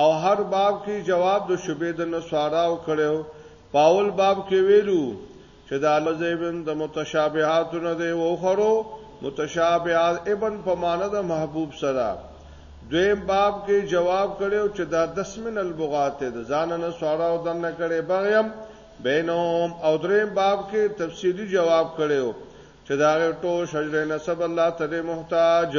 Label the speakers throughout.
Speaker 1: او هر باب کی جواب د شبه د نصاراو کړو په اول باب کې ویلو چې د الز ابن د متشابهات نه دی او خرو متشابهات ابن په معنی د محبوب سره دویم باب کې جواب کړو چې دا دسمن البغات د ځان نه سوراو دنه کړي بغیم بینهم او دریم باب کې تفصیلی جواب کړو چې دا ټول شجره نسب الله تعالی محتاج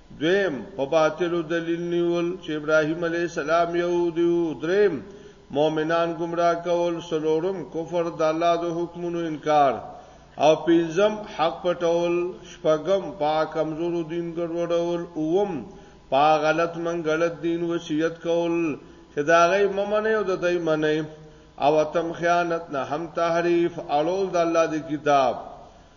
Speaker 1: دویم، په باطلو دلیل نیول چې ابراهیم علیه السلام یهودي و، دریم، مؤمنان ګمراه کول، څلورم، کفر، د الله د حکمونو انکار او پنځم، حق پټول، شپږم، په هغه کمزورو دین ګډوډول، اووم، په هغه غلط منګړت دین وصیت کول چې د هغوی مه منئ او د دوی منئ، او اتم، خیانت، نهم، تحریف، اړول د الله د کتاب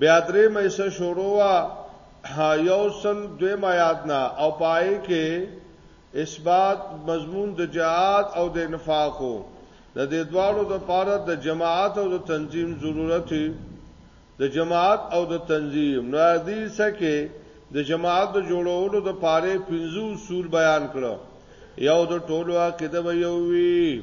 Speaker 1: بیا درې مېسه شروع وه یو سل دویم آیات نه او پای کې اثبات مضمون د جهاد او د انفاق د دې دوالو د پاره د جماعت او د تنظیم ضرورت د جماعت او د تنظیم نو دې سکه د جماعت د جوړولو د پاره پنځو اصول بیان کړو یو د ټولو عقیده به یو وی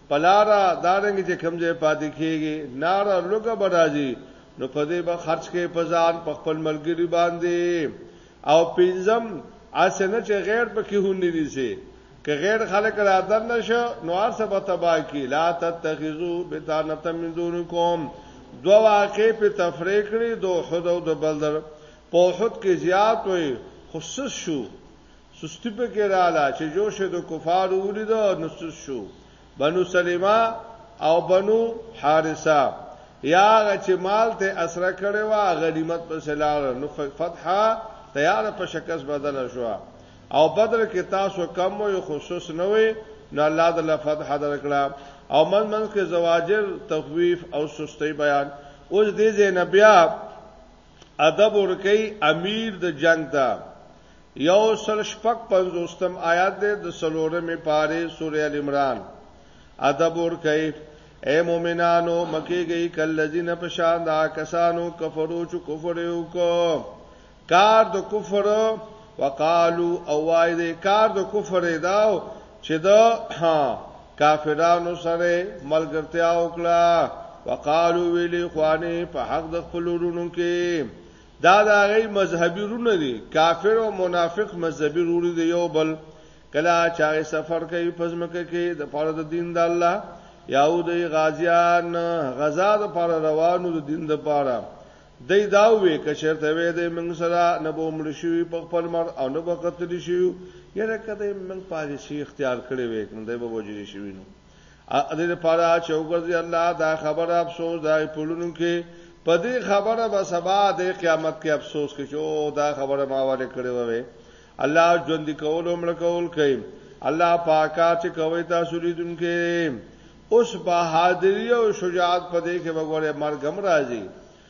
Speaker 1: پلاره دارنګ چې کوم ځای پاتې کیږي نار لوګه برازي نو په دې به خرج کې پزان په خپل ملګری باندې او پنځم اسنه چې غیر پکې هونی دي سي که غیر خلق را در نشو نو هر څه به تباہ کی لا تتخذو بتانت من دونکم دو واقع په تفریق کړي دو حد او د بلدر په حد کې زیات وي خصوص شو سستی پکې رااله چې جوش د کفار ولید نو سس شو بنو سلیمه او بنو حارثه یا چې مال ته اسره کړي وا غنیمت په سلار نو فتحه تیار په شکست بدل شو او بدر کې تاسو کم یو خصوص نه وي نو الله د فتح درکړه او من من کې زواجر تخویف او سستی بیان اوس دې زینبیا ادب ورکی امیر د جنگ ته یو سل شپږ پنځوستم آیات دی د څلورمې پارې سورې ال عمران ادب ورکوي اے مؤمنانو مکیږئ کلذین پشان دا کسانو کفرو چې کفر یې وکړ کار د کفر وقالو او وای دې کار د کفر داو چې دا ها کافرانو سره ملګرتیا وکړه وقالو ویلی خوانه په حق د خپل ورونو کې دا د هغه مذهبي رونه دي کافر او منافق مذهبي روري دی یو بل کله چې هغه سفر کوي پزمکه کې د پاره د دین د الله یاو د غازیان غزا د پاره روانو د دین د پاره دای دا وې کشرته وې د موږ سره نه به مړ شي په خپل مر او نه به قتل شي یره کده موږ پالیسی اختیار کړې وې کنده به وجري شي نو ا دې لپاره چې وګرځي الله دا خبره افسوس دا پړونو کې په دې خبره به سبا د قیامت کې افسوس کې چې او دا خبره ما والے کړې وې الله ژوند کول عمر کول کوي الله پاکا چې کوي تاسو لیدونکو اوس بهادری او شجاعت په دې کې وګوره مرګم راځي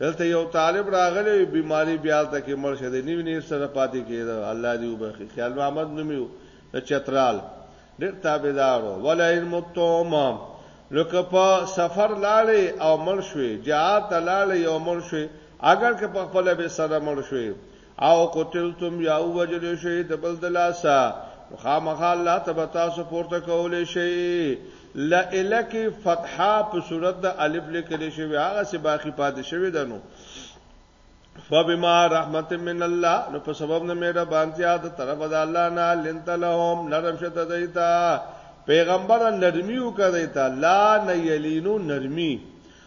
Speaker 1: دلته یو طالب راغلی وي بیماری بیا هلته کې مړ شه دی نوی نیر سره پاتې کېده الله دې وبخي خیال محمد نومیو د چترال ډېر تابعدارو ولا ان متوم نو که په سفر لاړې او مړ شوې جهاد ته لاړې او مړ شوې اگر که په خپل به سره مړ شوې او قتلتم یا وجل شي د بل د لاسه خامخا الله تبا تاسو پورته کولې شي لئلک فتحه په صورت د الف لیکل شي هغه سه باقی پاتې شوی دنو فبما رحمت من الله نو په سبب نه میرا بانتیا د طرف د الله نه لنت لهم نرم شته دیتا پیغمبر نرمیو کړی تا لا نه یلینو نرمی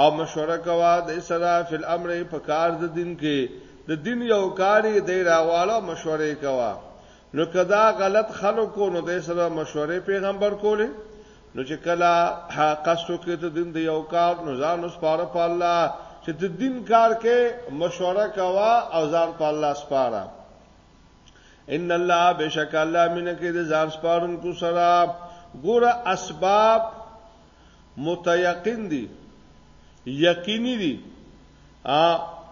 Speaker 1: او مشوره کوا د سره فل امر په کار د دین کې د دین یو کاری دی راواله مشوره کوا نو کدا غلط خلکو نو د سره مشوره پیغمبر کوله نو چې کله قصو کې ته دین دی یو کار نو ځان اوس پاره په الله چې د دین کار کې مشوره کوا او ځان په الله سپاره ان الله بشک الله مینه کې د ځان سپارونکو سره ګوره اسباب متيقن دي یقیني دي ا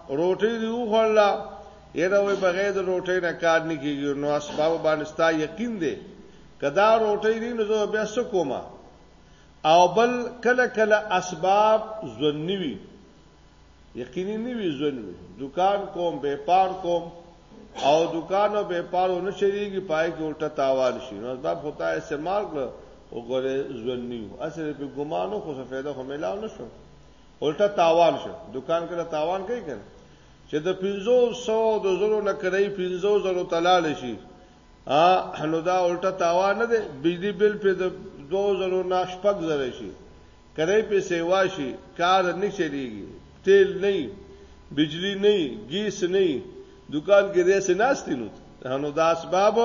Speaker 1: روټي دی وخړلا یره وای بغیر د روټي نه کار نه کیږي نو اسباب باندې ستا یقین دی کدا روټي نه نو زه بیا سکوما او بل کله کله اسباب ځنی وي یقیني نه وي ځون وي دکان کوم بیپار کوم او دکان او بیپارو نه چریږي پای کې الټه تاوان شي نو اسباب خدای استعمال کړ او ګوره ځون نیو اصل په ګمانو خو څه فایده هم ملاو نشو الټه تاوان شو دکان کې تاوان کوي کنه چې د 500 د زرو نه کړی 500 زرو تلال شي ا نو دا الټه تاوان نه دی بجلی بل په 2000 نه شپږ زره شي که نه پې سیوا شي کار نه چلیږي تیل نه یي بجلی نه یي ګیس نه یي دکان کې دې سه ناشتي نو نو دا اسباب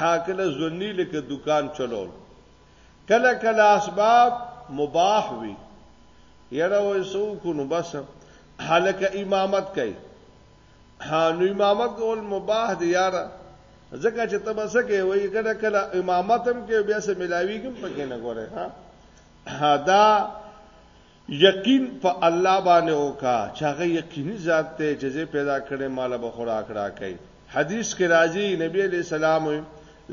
Speaker 1: حاکله ځونی لکه دکان چلول کله کله اسباب مباح وي یره وې سو کو نو بس حالکه امامت کوي ها نو امامت کول مباح دی یاره ځکه چې تبسکه وي کله کله امامت هم کې بیا سه ملاویږم پکې نه ګوره ها دا یقین په الله باندې وکا چې هغه یقیني ذات ته چې زه پیدا کړې مال به خوراک راکړي حدیث کې راځي نبی علی سلام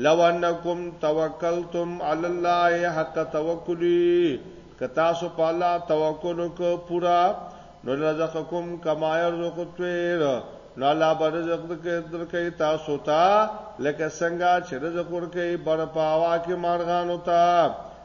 Speaker 1: لو انکم توکلتم علی الله حق توکلی که تاسو په الله توکل وکړو پورا نو رزقکم کما یرزق الطير نو الله به رزق درکې تاسو ته لکه څنګه چې رزق ورکې بر پاوا کې مارغانو ته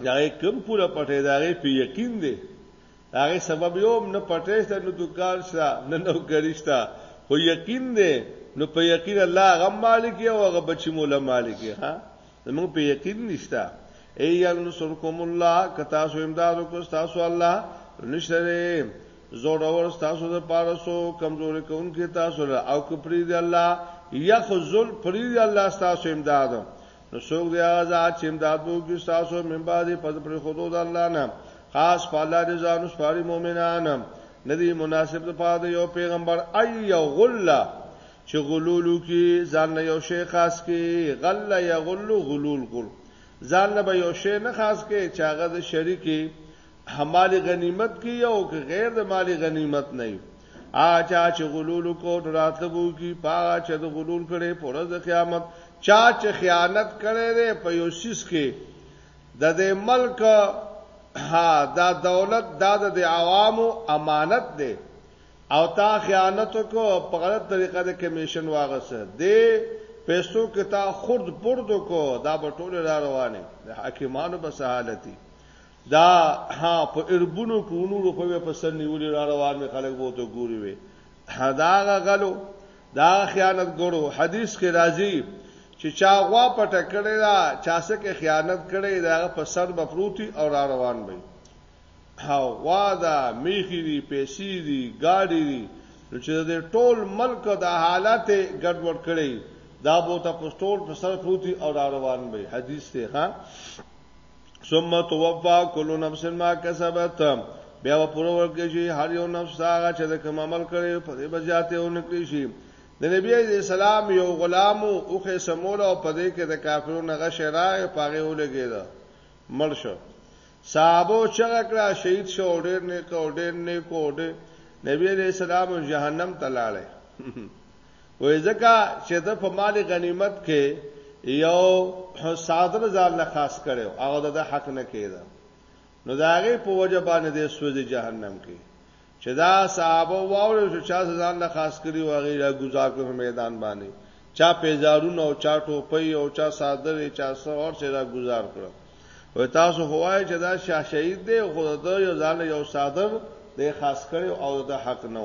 Speaker 1: هغه کوم پوره پټه دا غي په یقین دی هغه سبب یو نه پټه شته نو دکان شته نه نو ګریشته خو یقین دی نو په یقین الله هغه مالک او هغه بچی مولا مالک ها موږ په یقین نشته ای ینصرکم الله کتا سو امداد کو تاسو الله نشته زور اور تاسو د پاره سو کمزور کون کې تاسو او کپری دی الله یخذل پری دی الله تاسو امداد نو څوک دی هغه ذات چې امداد به وکړي تاسو من بعد پس پر خودو د الله نه خاص په الله دې ځانو سپاري مؤمنان ندی مناسب د پاره یو پیغمبر ای یو غلا چې غلولو کې ځان نه یو شی خاص کې غلا یا غلو غلول کول ځان نه به یو شی نه خاص کې چاغه د شریکي مال غنیمت کې یو کې غیر د مال غنیمت نه وي اچا چې غلول کو راتلو بو کی پاغه چې د غلول کړي پر ورځ قیامت چا چې خیانت کړي ده په یو سیس کې د دې ملک ها دا دولت دا د عوامو امانت ده او تا خیانت کو په غلط طریقه د کمیشن واغسه دی پیسو کې تا خرد پرد کو دا په ټوله روانه د حاکمانو په سہالتي دا ها په اربونو کې نور خو به په سر نیولې را روان مې خلک وو ته ګوري وي دا غلو دا خیانت ګورو حدیث کې راځي چې چا غوا پټه کړې دا چا سکه خیانت کړې دا په سر بفروتی او را روان وي ها غوا دا میخي دي پیسې دي گاډي دي نو چې د ټول ملک د حالات ګډوډ کړي دا بوته پستول په سر فوتی او را روان وي حدیث ته ها ثم توفا كل نفس ما كسبت بیا و پوره ورکړي شي هر یو نفس هغه چې د کوم عمل کړي په دې بزیاته او نکړي شي د نبی علی السلام یو غلام او خې سمول او په دې کې د کافرو نغه شراغ پاغه ولګید مړ شو صحابه چغه کړه شهید شو ډېر نه کو ډېر نه کو ډېر نبی علی السلام جهنم ته لاړې وې ځکه چې د په مال غنیمت کې یو صادر ځان نه خاص کړو هغه د حق نه کېده نو دا هغه په وجه باندې د سوځي جهنم کې چې دا صحابه واورل شو چا ځان نه خاص کړی و هغه را گزار کړو میدان باندې چا پیزارونه او چا ټوپۍ او چا صادر چا سو اور چې را گزار کړو و تاسو هوای چې دا شاه شهید دی خو د یو ځان یو صادر د خاص کړو او د حق نه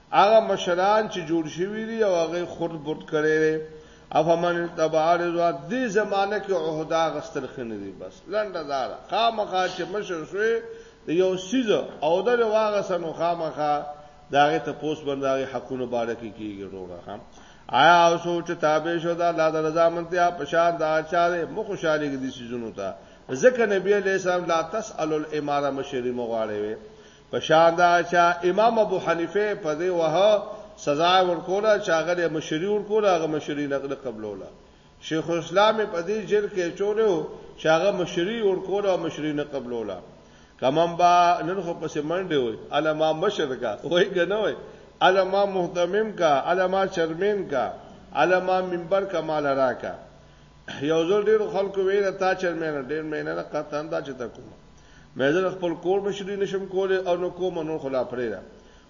Speaker 1: هغه مشران چې جوړ شوي دي او هغه خرد برد کړي دي افمن تبع رضوان دې زمانه کې عہدا غستل خنه دي بس لنډه دار خامخا چې مشر شوی د یو سیز او د واغه سنو خامخا داغه ته پوس بنداري حقونه باره کې کیږي وروره هم آیا او سوچ تابع شو دا الله د رضا منتیا پشان دا چاره مو خوشالي کې دي سيزونو ته ځکه نبی علیہ السلام لا تسأل الاماره مشری مغواړي په شان دا چا امام ابو حنیفه په دې وه سزا ورکوله چې هغه د مشری ورکوله هغه مشری نه قبلوله شیخ اسلام په دې جیل کې چولیو چې هغه مشری ورکوله او مشری نه قبلوله کمم با نن خو پسې منډه وي علما مشرکا وای کنه وای علما مهتمم کا علما چرمن کا علما منبر کمال راکا یو ځل ډیر خلکو ویل تا چرمن ډیر مینه قطعا دا چې تکوم مې زه خپل کور مشري نشم کولی او نو کوم نو خلا پرې ده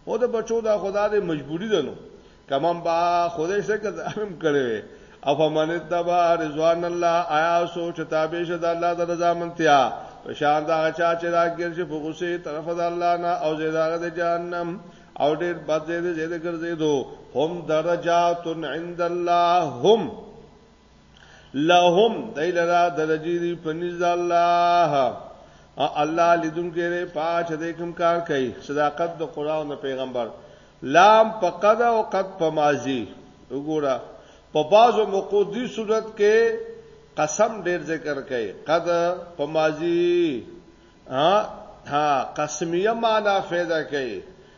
Speaker 1: او د بچو دا خدا دې مجبوری ده نو کمم با خدای څه کدارم کړي او فمن تبع رضوان الله آیا سوچ تابع شه د الله د رضا منتیا په شان دا چا چې راګر شي په غصه طرف د الله نه او زیداغه د جهنم او ډېر بد دې دې ګرځې دو هم درجات عند الله هم لهم دیلرا درجیری پنیز الله الله لیدون کې پاچ دې کوم کار کوي صداقت د قران او پیغمبر لام فقد او قد پمازي وګوره په بازو موقع دي صورت کې قسم ډیر ذکر کوي قد پمازي ها ها قسمیه معنا فایده کوي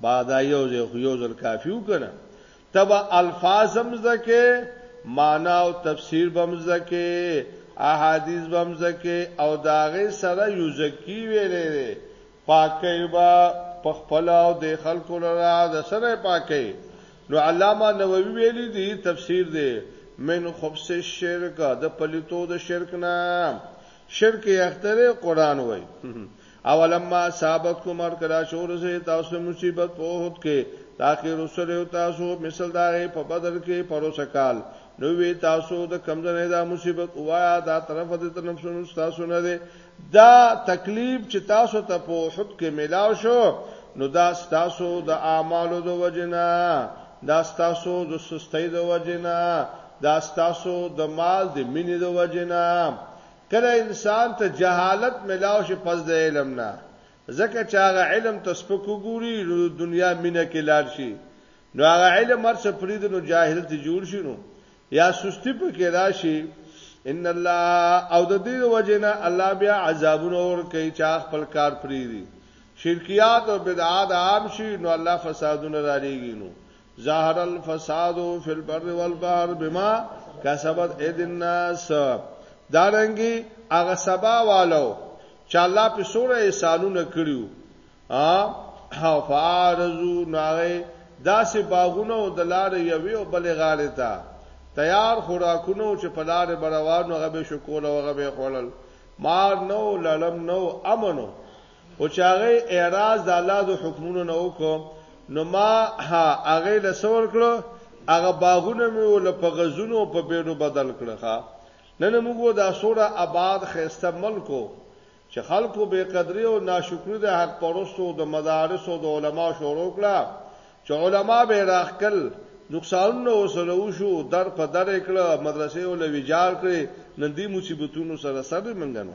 Speaker 1: با دا یو ځای خو یو ځل کافی وکنه تبا الفاظ هم زکه معنا او تفسیر بم زکه احادیث بم زکه او داغه سره یو زکی ویلې پاکه با پخپل او د خلکو لرا د سره پاکه نو علامه نووي ویلي دي تفسیر دی من خبس الشرک د پلیتو د شرک نه شرک یختره قران وای اولما صابتکم هر کله چې ورسېد تاسو ته مصیبت په احد کې تاکې رسول یو تاسو مثل د هغې په بدر کې پروسه کال نو وی تاسو د کم ځای دا مصیبت وایا دا طرف د تنفسونو تاسو نه دی دا تکلیف چې تاسو ته په احد کې ملاو شو نو دا تاسو د اعمالو د وجنه دا تاسو د سستۍ د وجنه دا تاسو د مال د مینې د وجنه کله انسان ته جهالت ملاو شي پس د علم نه ځکه چې هغه علم ته سپک وګوري نو د دنیا مینه کې لاړ شي نو هغه علم هر څه پرېږدي نو جاهل ته جوړ شي نو یا سستی پکې راشي ان الله او د دې وجه نه الله بیا عذابونه ور کوي چې خپل کار پرېږدي شرکیات او بدعات عام شي نو الله فسادونه را لېږي نو ظاهر الفساد فی البر والبحر بما کسبت اید الناس دارنګي هغه سبا والو چې الله په سوره احسانونه کړیو ا حفارزو ناغه داسې باغونه او د لارې یوې او بلې غاړې ته تیار خوراکونه چې په لارې بروانو هغه به شکول او هغه به خوړل مار نو لړم نو امنو او چې هغه اعراض د الله د حکمونو نه وکړو نو ما هغه له سور کړو هغه باغونه مې ول په غزونو په بیرو بدل کړه نن موږ دا سوره آباد خسته ملکو چې خلکو به قدرې او ناشکری د حق پرستو د مدارس او د علما شروع کړه چې علما به راخکل نقصانونه وسره وشو در په در کړه مدرسې او لوي جار کړې نن دې مصیبتونو سره سره منګنه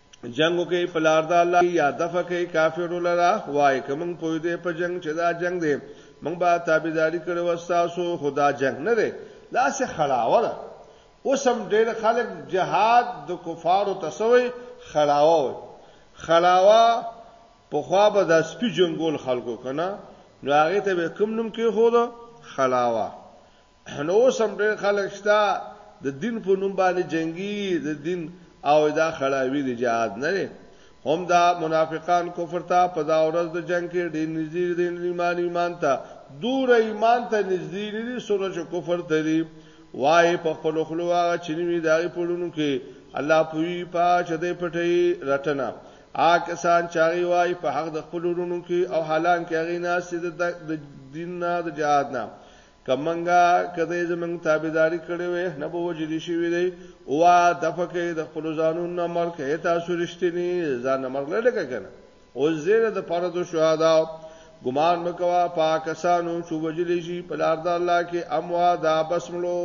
Speaker 1: جنگو کې په لار د الله یا دفع کې کافرو لرا وای کوم پوی دې په جنگ چې دا جنگ دې موږ به تابعداري کړو تاسو خدا جنگ نه دی دا څه خړاوه ده اوس هم ډېر خلک جهاد د کفارو تسوي خړاوه خړاوه په خوا به د سپي جنگول خلکو کنه نو هغه ته به کوم نوم کې خو ده خړاوه نو اوس هم ډېر خلک شته د دین په نوم باندې جنگي د دین او دا خړاوي د جهاد نه لري هم دا منافقان کفر ته په دا ورځ د جنگ کې ډېر نږدې دي ایمان ایمان ته دور ایمان ته نږدې نه دي سره چې کفر ته دي وای په خپل خلو هغه چنوي دا پړونو کې الله پوي پا چې دې پټي رټنه آ کسان چاري وای په حق د خپل ورونو کې او حالان کې هغه ناس د دین نه د جهاد نه کمنګا کده زمنګ تابعداري کړې وې نه به وجل شي وي دی او دفقه د خپل ځانون نه مرګ هي تاسو رښتینی ځان مرګ لړ کنه او زیره د فرض شهدا ګمان مکوا پاکستانو چې وجل شي په لار د الله کې اموا دا بسملو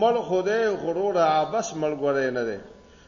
Speaker 1: مل خدای غرور عبس ملګری نه دی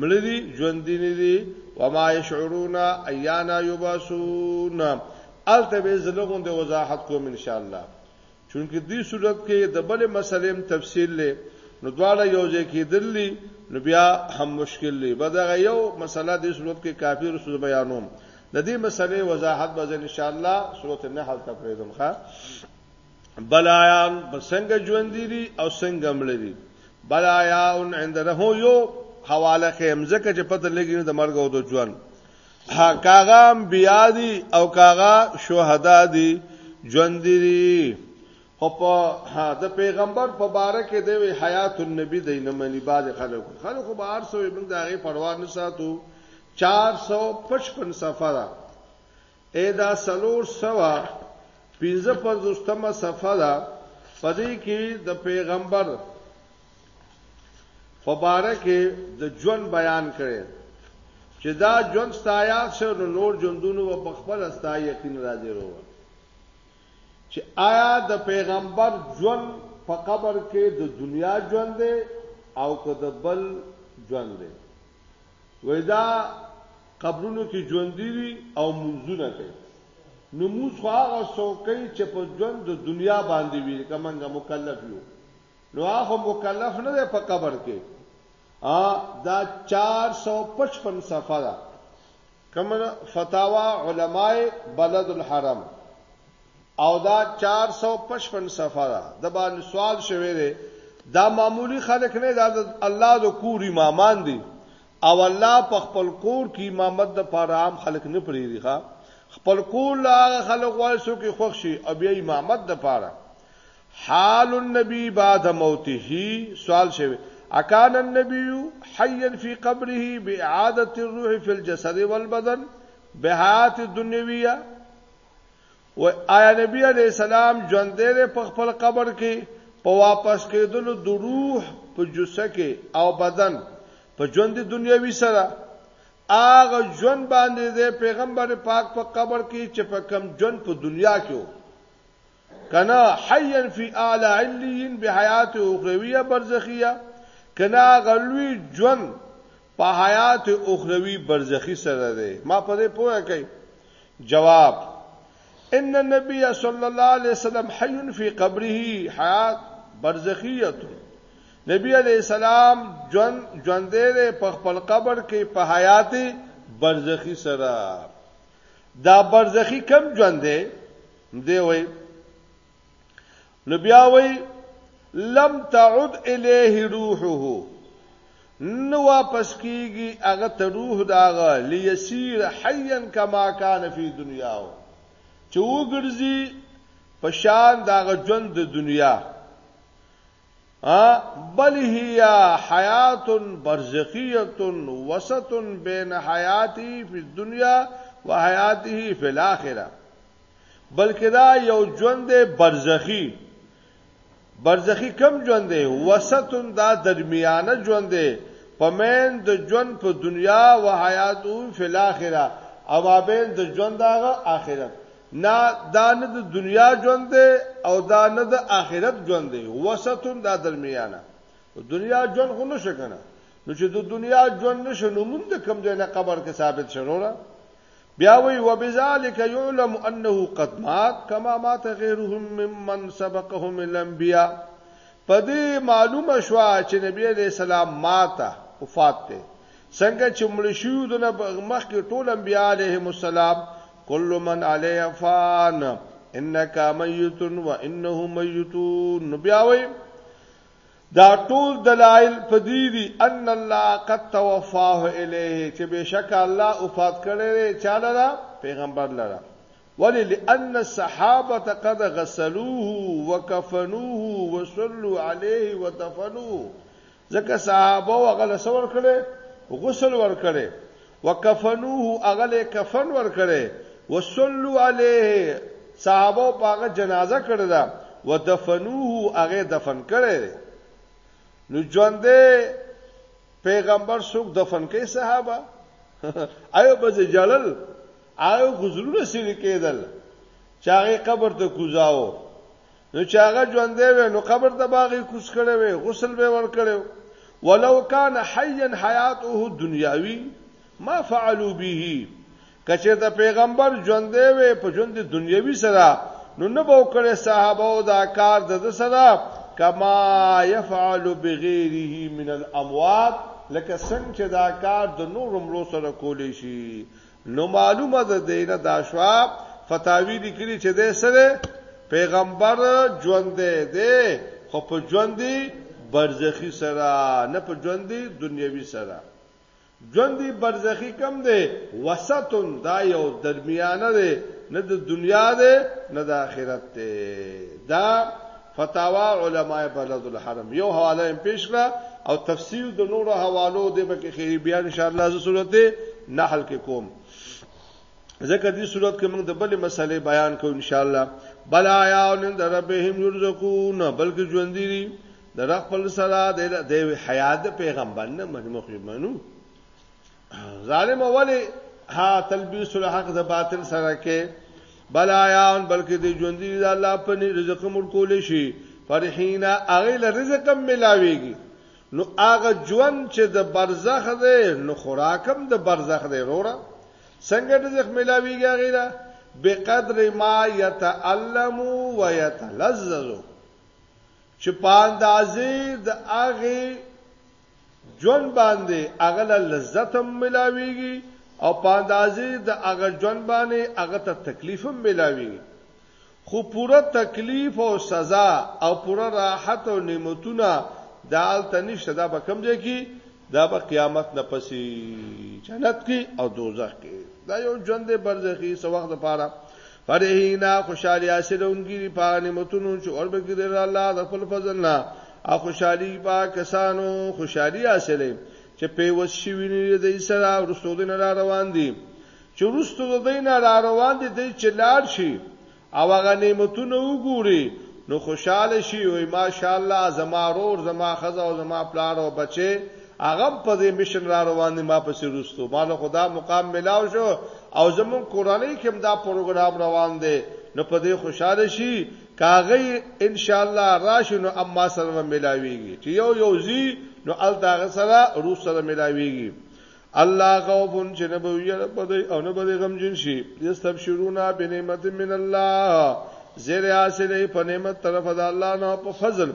Speaker 1: مړه دي ژوندي نه دي وما يشعرون ايانا يبعثون الته به زلغون د وضاحت کوم ان شاء الله چونکه دې صورت کې د بل مسلې تفصیل لې نو دواړه یو ځای کېدلې نو بیا هم مشکل لې بدغه یو مسله دې صورت کې کافی رسول بیانوم د دې مسلې وضاحت به ان شاء الله سورته نحل ته پرېږدم ښا بلایان په څنګه ژوند دي او څنګه مړ دي بلایان عند له یو حواله کې مزکه چې پته لګی د مرګ او د ژوند ها کاغه بیا دي او کاغه شهدا دي ژوند دي خو په د پیغمبر په باره کې د حیات النبی د نه منی باز خلکو خلکو به ارسو موږ د هغه پروا نه ساتو 455 صفحه ای دا سلور سوا پنځه پنځوستمه صفحه ده په دې کې د پیغمبر مبارک د ژوند بیان کړي چې دا ژوند ستایا شو نو نور ژوندونو په خپل استا یقین راځي ورو چې آیا د پیغمبر ژوند په قبر کې د دنیا ژوند دی او که د بل ژوند دی وای دا قبرونو کې ژوندۍ دي او منځونه کوي نو موږ خو هغه څوکۍ چې په ژوند د دنیا باندې وي کومنګه مکلف یو نو هغه مکلف نه دی په قبر کې ا دا 455 صفحه ده کومه فتاوا علماي بلد الحرم او دا چار سو پشپن صفحه ده د باندې سوال شوی دی دا معمولی خلک نه دا الله د کور امامان دي او الله په خپل کور کې امامت د پاره عام خلک نه پریږي ښا خپل کور لا خلک وای سو کې خوښ شي او بیا امامت د پاره حال النبي بعد موته سوال شوی اکان النبي حيا في قبره باعاده الروح في الجسد والبدن بهات الدنيويه و آیا نبی علیه السلام ژوندی دی په خپل قبر کې په واپس کېدلو د روح په جثه کې او بدن په ژوند دنیوي سره هغه ژوند باندې د پیغمبر پاک په قبر کې چې په کم ژوند په دنیا کې و کنا حیا فی اعلی علیین بحیات اخرویه برزخیه کنا غلوی ژوند په حیات اخروی برزخی سره دی ما په دې پوهه کوي جواب ان النبي صلی الله علیه وسلم حي فی قبره حیات برزخیت نبی علیہ السلام جون جون دې په خپل قبر کې په حیات برزخی سره دا برزخی کم جون دې دی وای نو بیا وای لم تعد الیه روحه نو واپس کیږي هغه ته روح داغه لیسیر حیا کما کان فی دنیاو چې وګرځي پشان داغه ژوند د دنیا بل هی حیات برزخیه وسط بین حیاته فی الدنیا و حیاته فی الاخره بلکې دا یو ژوند برزخی برزخی کم ژوند دی وسط دا درمیانه ژوند دی پمن د ژوند په دنیا او حیات او فی الاخره او مابین د ژوند هغه آخرت نه دا نه د دنیا ژوند دی او دا نه د آخرت ژوند دی وسطون دا درمیانه دنیا ژوند خو نشه کنه نو چې د دنیا ژوند نشه نو مونږ د کم ځای نه قبر کې ثابت شروره بیا وی وبذالک یعلم انه قد مات کما مات غیرهم ممن سبقهم الانبیاء پدې معلومه شو چې نبی علیہ السلام ماته وفات دی څنګه چې مړ شو د مخکې ټول انبیاء علیهم السلام کل من علیه فان انک میت و انه میتون بیا وای دا ټول دلایل پدې دي ان الله قد توفاه الیه چې بشک الله وفات کړی چاله دا پیغمبر لره ولی لان الصحابه قد غسلوه وكفنوه وصلوا عليه ودفنوه ځکه صحابه هغه څه ورکړي غسل ورکړي وکفنوه هغه له کفن ورکړي وصلوا عليه صحابه پاغه جنازه کړی دا ودفنوه هغه دفن کړی نو ژوندې پیغمبر څوک دفن کوي صحابه ایو بز جلل ایو غزلونه سری کېدل چاغه قبر ته کوزاو نو چې هغه ژوندې وي نو قبر ته باغې کوس کړي وي غسل به ور کړو ولو کان حیا حیاته دنیاوی ما فعلوا به کچې ته پیغمبر ژوندې وي په ژوند دنیوي سره نو نه به وکړي صحابه او دا کار د سره کما يفعل بغيره من الاموات لکه څنګه چې دا کار د نور مړو سره کولی شي نو معلومه ده دی نه دا شوا فتاوی لیکلی چې ده سره پیغمبر ژوند ده خو په ژوند دی برزخی سره نه په ژوند دی دنیوي سره ژوند دی برزخی کم ده وسطن دا یو درمیانه ده نه د دنیا ده نه د آخرت ده دا فتاوا علماء بلد الحرم یو حواله هم پیش کړه او تفسیر د نورو حوالو د بکه خیر بیا ان شاء الله ز صورت نحل کې کوم ځکه دې صورت کې موږ د بلې مسلې بیان کوو ان شاء الله بل آیا ان در ربهم یرزقون بلکې ژوند دي د خپل سره د حیات پیغمبر نه مخمخ منو ظالم ولی ها تلبیس الحق د باطل سره کې بل آیان بلکې د ژوندۍ د الله په رزق مړ کول شي فرحینا هغه له رزق هم ملاويږي نو هغه ژوند چې د برزخ دی نو خوراکم د برزخ دی وروره څنګه رزق ملاويږي هغه له بقدر ما يتعلم ويتلذذ چې پاندازې د هغه ژوند باندې هغه له لذت هم ملاويږي او په اندازې د هغه ژوند باندې هغه ته تکلیف هم ملاويږي خو پوره تکلیف او سزا او پوره راحت او نعمتونه د آلته نشته دا به کم ځای کې دا به قیامت نه پسې جنت کې او دوزخ کې دا یو ژوند دی برزخی سو وخت لپاره فرحینا خوشالی حاصلونکي دي په نعمتونو چې وربګي د الله د خپل فضل نه او خوشحالي په کسانو خوشحالي حاصلې چې په وشي ویني د ایسرا ورستو دین را روان دي چې ورستو د دین را روان دي د چلار شي او هغه نعمتونه وګوري نو خوشاله شي او ماشاءالله زما رور زما خزه او زما پلار او بچي هغه هم په دې مشن را روان دي ما پسې وروسته ما له خدا مقام ملاو شو او زموږ کورنۍ کې هم دا پروګرام روان دی نو په دې خوشاله شي کاغی ان شاء الله راشي نو اما سره ملاويږي چې یو یو زی نو ال داغه سره روح سره ملاويږي الله غوبن چې نه به یې په دې او نه به غم جن شي یستبشرونا بنعمت من الله زیر حاصله په نعمت طرف د الله نه په فضل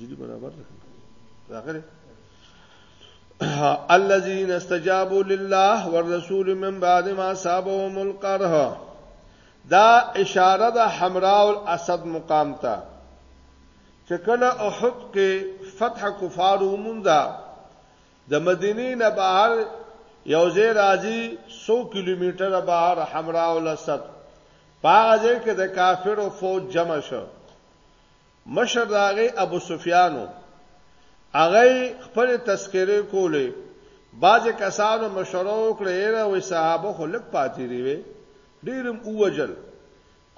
Speaker 1: جدي برابر ده راغره الذين استجابوا لله والرسول من بعد ما صابهم القرح دا اشاره د حمراء الاسد مقام ته چې کله احد کې فتح کفار ومندا د مدینې نه بهر یو ځای راځي 100 کیلومتر بهر حمراء الاسد پاغه ځای کې د کافرو فوج جمع شو مشر د هغه ابوسفیان و. هغه یې خپلې تذکرې کولې. بعضې کسانو مشوره وکړه، یره وایي صحابه خو لږ پاتې دي وې، ډېر هم ووژل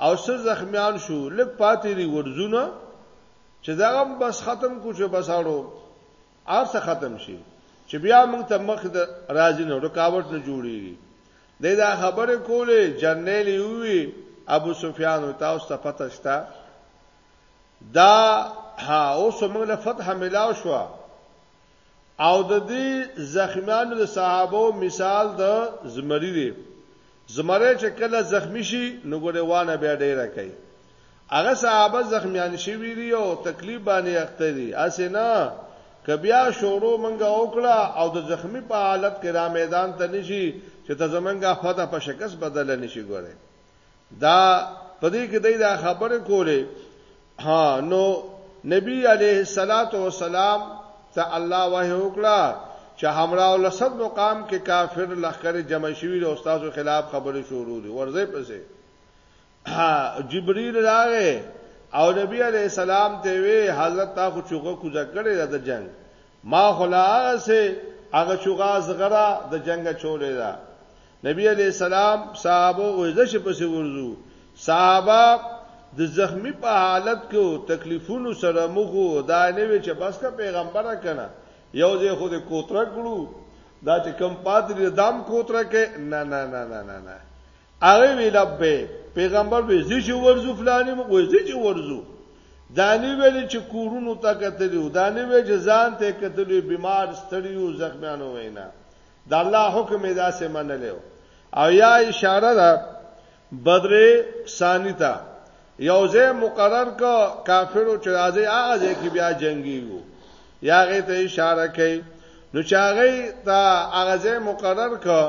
Speaker 1: او څه زخمیان شو، لږ پاتې دي ورځو نه چې دغه هم بس ختم کړو چې بس اړو هر څه ختم شي چې بیا موږ ته مخ د راځي نه رکاوټ نه جوړېږي. دی دا خبرې کولې، جرنیل یې ووی ابوسفیان وایي تاسو ته پته شته دا ها اوس موږ له فتح ملاو شو او د دې زخمیانو د صحابه مثال د زمری دی زمره چې کله زخمی شي نو ګوره وانه بیا ډیره کوي هغه صحابه زخمیان شي ویری او تکلیف باندې اخته دي اسنه کبیا شورو منګه وکړه او د زخمی په حالت کې را میدان ته نشي چې ته زمنګه فدا په شکست بدل نشي ګوره دا پدې کې دای دا خبره کوله ها نو نبی علیه الصلاۃ والسلام ته الله وحی وکړه چې همراه لسد مقام کې کافر لخر جمع شوی او استادو خلاف خبره شروع دي ورځې پسې جبريل راغې او نبی عليه السلام ته وی حضرت تا خو چوغه کوزه کړې د جنگ ما خو لا هغه سه هغه چوغا زغرا د جنگ چولې ده نبی علی السلام صحابه وځه چې پسې ورزو صحابه د زخمی په حالت کې او تکلیفونو سره مخ او دا نه وی چې بس کا پیغمبره کنه یو ځای خو د کوتره کړو دا چې کم پاتري دام کوتره کې نه نه نه نه نه نه هغه وی لبیک پیغمبر وی زی چې ورزو فلانی مو وی زی چې ورزو دانی ویل چې کورونو ته کتلی او دانی ویل چې ځان ته کتلی بیمار ستړیو زخمیانو وینا د الله حکم یې داسې منلو او یا اشاره ده بدر ثانی ته یو ځای مقرر کو کافرو چې راځي هغه ځای کې بیا جنگيږي یا غي ته اشاره کوي نو چې هغه ته هغه ځای مقرر کو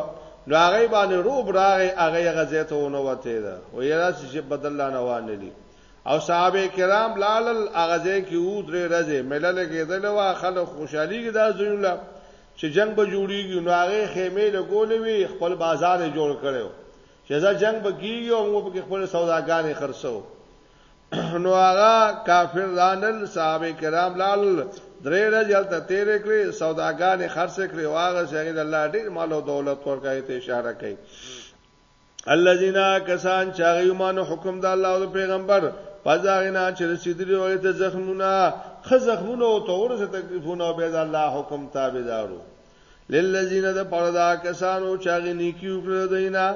Speaker 1: نو هغه باندې روب راغی هغه هغه ځای ته ونه وته ده او یرا چې بدل نه روان دي او صحابه کرام لالل هغه ځای کې و درې ورځې ملل کېدل وا خلک خوشحالي کې دا زویلا چې جنگ به جوړیږي نو هغه خیمه لګولې وي خپل بازار جوړ کړو چې دا جنگ به کیږي او موږ په خپل سوداګانې خرڅو نو هغه کافر دانل صحابه کرام لال درې رجل ته تیر کړې سوداګانې خرڅ کړې واغه شهید الله ډیر مال او دولت ورکړي ته اشاره کوي الذين کسان چې هغه ایمان حکم د الله او پیغمبر پزاغینا چې رسیدلی وي ته زخمونه خ زخمونه او تور څه تکلیفونه او به د الله حکم تابعدارو للذین د پاره دا کسانو چې هغه نیکی وکړه دینا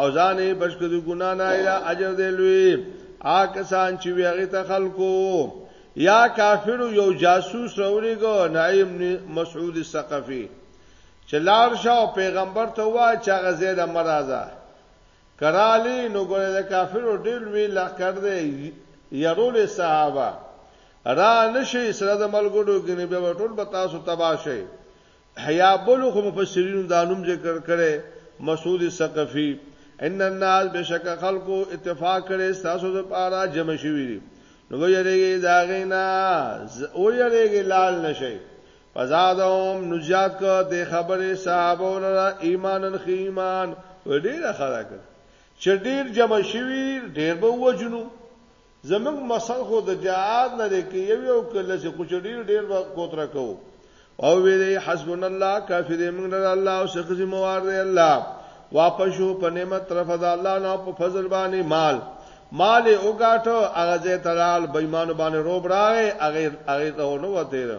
Speaker 1: او ځان یې بچ کړو ګنا نه اله اجر دی لوی آ کسان چې ویغه ته خلکو یا کافر یو جاسوس راوړيګو نعیم مسعود ثقفی چې لار شاو پیغمبر ته وا چې هغه زیاده مرزه کرالی نو ګوره د کافر ډیر وی لخر دی يرول صحابه را نه شئ سره د ملګرو ګنې بیا به ټول به تاسو تباه شئ. یا بلو خو مفسرینو دا نوم ذکر کړی مسعود ثقفي ان الناس بشک خلقو اتفاق کړي تاسو د پاره جمع شوي دي نو ویریږي دا غینا او یریږي لال نشي فزادهم نجات کو د خبره صحابه ولرا ایمانن خ ایمان وډیره خلک چې ډیر جمع شوي ډیر به وجنو زموږ مسل خو د جهاد نه دی کې یو یو کله چې خو ډیر ډیر وخت کوتره کوو او ویلې حسبنا الله کافی دې موږ لره الله او څخه ذمہ وار دی الله واپس شو په نعمت طرف د الله نه په فضل باندې مال مال او غاټو هغه ځای تلال بېمانو باندې روب راغې هغه هغه ته نو وته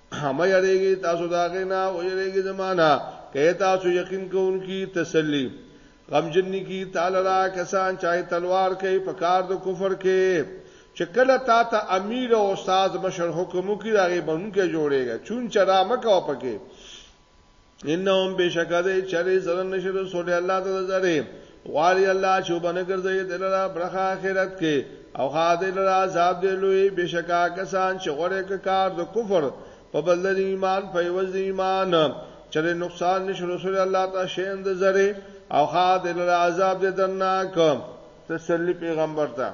Speaker 1: همه یریږي تاسو دا غینا او یریږي زمانہ کئ تاسو یقین کوونکی تسلی غمجن کی تعالی را کسان چای تلوار کوي په کار د کفر کې چې کله تا ته امیر او استاد مشر حکم کوي راغي بنونکې جوړيږي چون چرامه کا پکې انهم بشکره چره زره نشر رسول الله تعالی زره غواړي الله چې وبنه ګرځي دلته برخه آخرت کې او خاطر را عذاب دی لوی بشکا کسان چې غوړې کار د کفر په بدل دی ایمان په عوض دی ایمان چې نقصان نشي رسول الله تا شیند زره او خاطر را عذاب دی درناک تسلی پیغمبر ته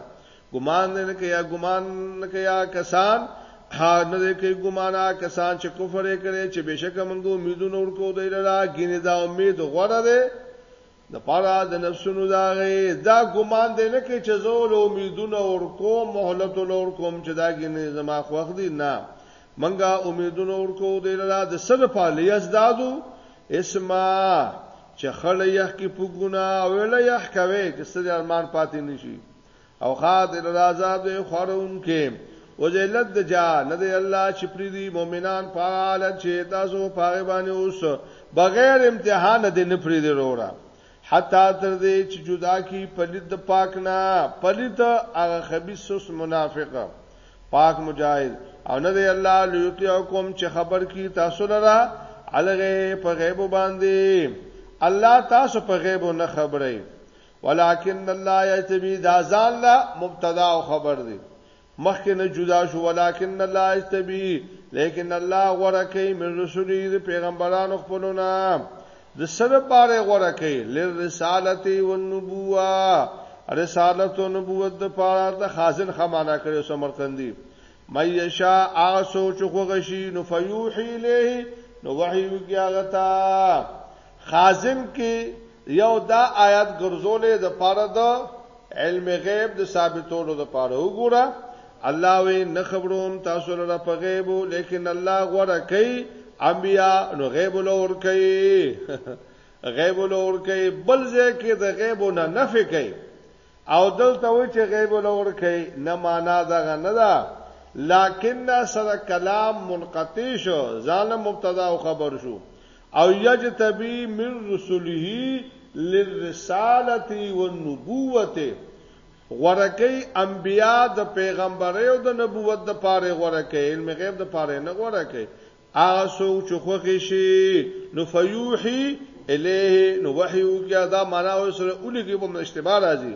Speaker 1: ګمان دې نه کیا ګمان نه کیا کسان ها نه دې کوي ګمانا کسان چې کفر یې کړي چې بشک موږ امیدونه ورکو دی لرا ګینه دا امید غوړه ده د پاره د نفسونو دا غي دا ګمان دی نه کوي چې زول امیدونه ورکو مهلت لور کوم چې دا ګینه زما خوښ دي نه منګه امیدونه ورکو دی لرا د سر په لیاس دادو اسما چې خلې یح کې پګونه او له یح کوي چې سړي ارمان پاتې نشي او خاطر العذاب دې خورون کې او ذلت د جا نه دی الله چې پری دی مؤمنان په حالت چې تاسو پاره باندې اوس بغیر امتحان دې نه پری دی وروړه حتا تر دې چې جدا کی پلید د پاک نه پلید هغه خبيث منافق پاک مجاهد او نه دی الله لیوتی حکم چې خبر کی تاسو لرا الګه په غیب باندې الله تاسو په غیب نه خبرې ولكن الله يجتبي دا ځان لا مبتدا او خبر دی مخکې نه جدا شو ولكن الله يجتبي لیکن الله غوړه کوي من رسولي د پیغمبرانو خپلونه د سره پاره غوړه کوي لرسالت او نبوه رسالت او نبوت د پاره د خازن خمانه کړو سمرقندي مېشا آسو چخو غشي نو فیوحي له نو وحي وکي هغه تا خازن کې یو دا آیات ګرځولې د پاره د علم غیب د ثابتولو د پاره وګوره الله وی نه خبروم تاسو لپاره په غیب لیکن الله غوړه کوي انبیا نو غیب لور کوي غیب لور کوي بل ځکه د غیب نه نفي کوي او دلته وی چې غیب لور کوي نه معنا دا نه ده لکن سره کلام منقطع شو ځان مبتدا او خبر شو او یجتبی من رسله للرسالة والنبوة غوره کوي انبیا د پیغمبرۍ او د نبوت د پاره غوره کوي علم غیب د پاره نه غوره کوي هغه څوک چې خوښي شي نو فیوحي الیه نو وحی وکیا دا معنا او سره اولی کې په اشتباه راځي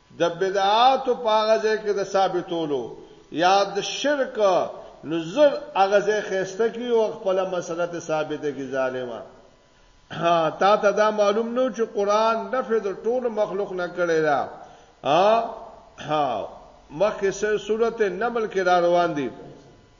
Speaker 1: د بدعاتو په هغه ځای کې د ثابتولو یا د شرک نو زر هغه ځای خسته کی او خپل مسله ته ثابته کی ظالما تا ته دا معلوم نو چې قران نفع د ټول مخلوق نه کړی دا ها مخکې سورته نمل کې را روان دي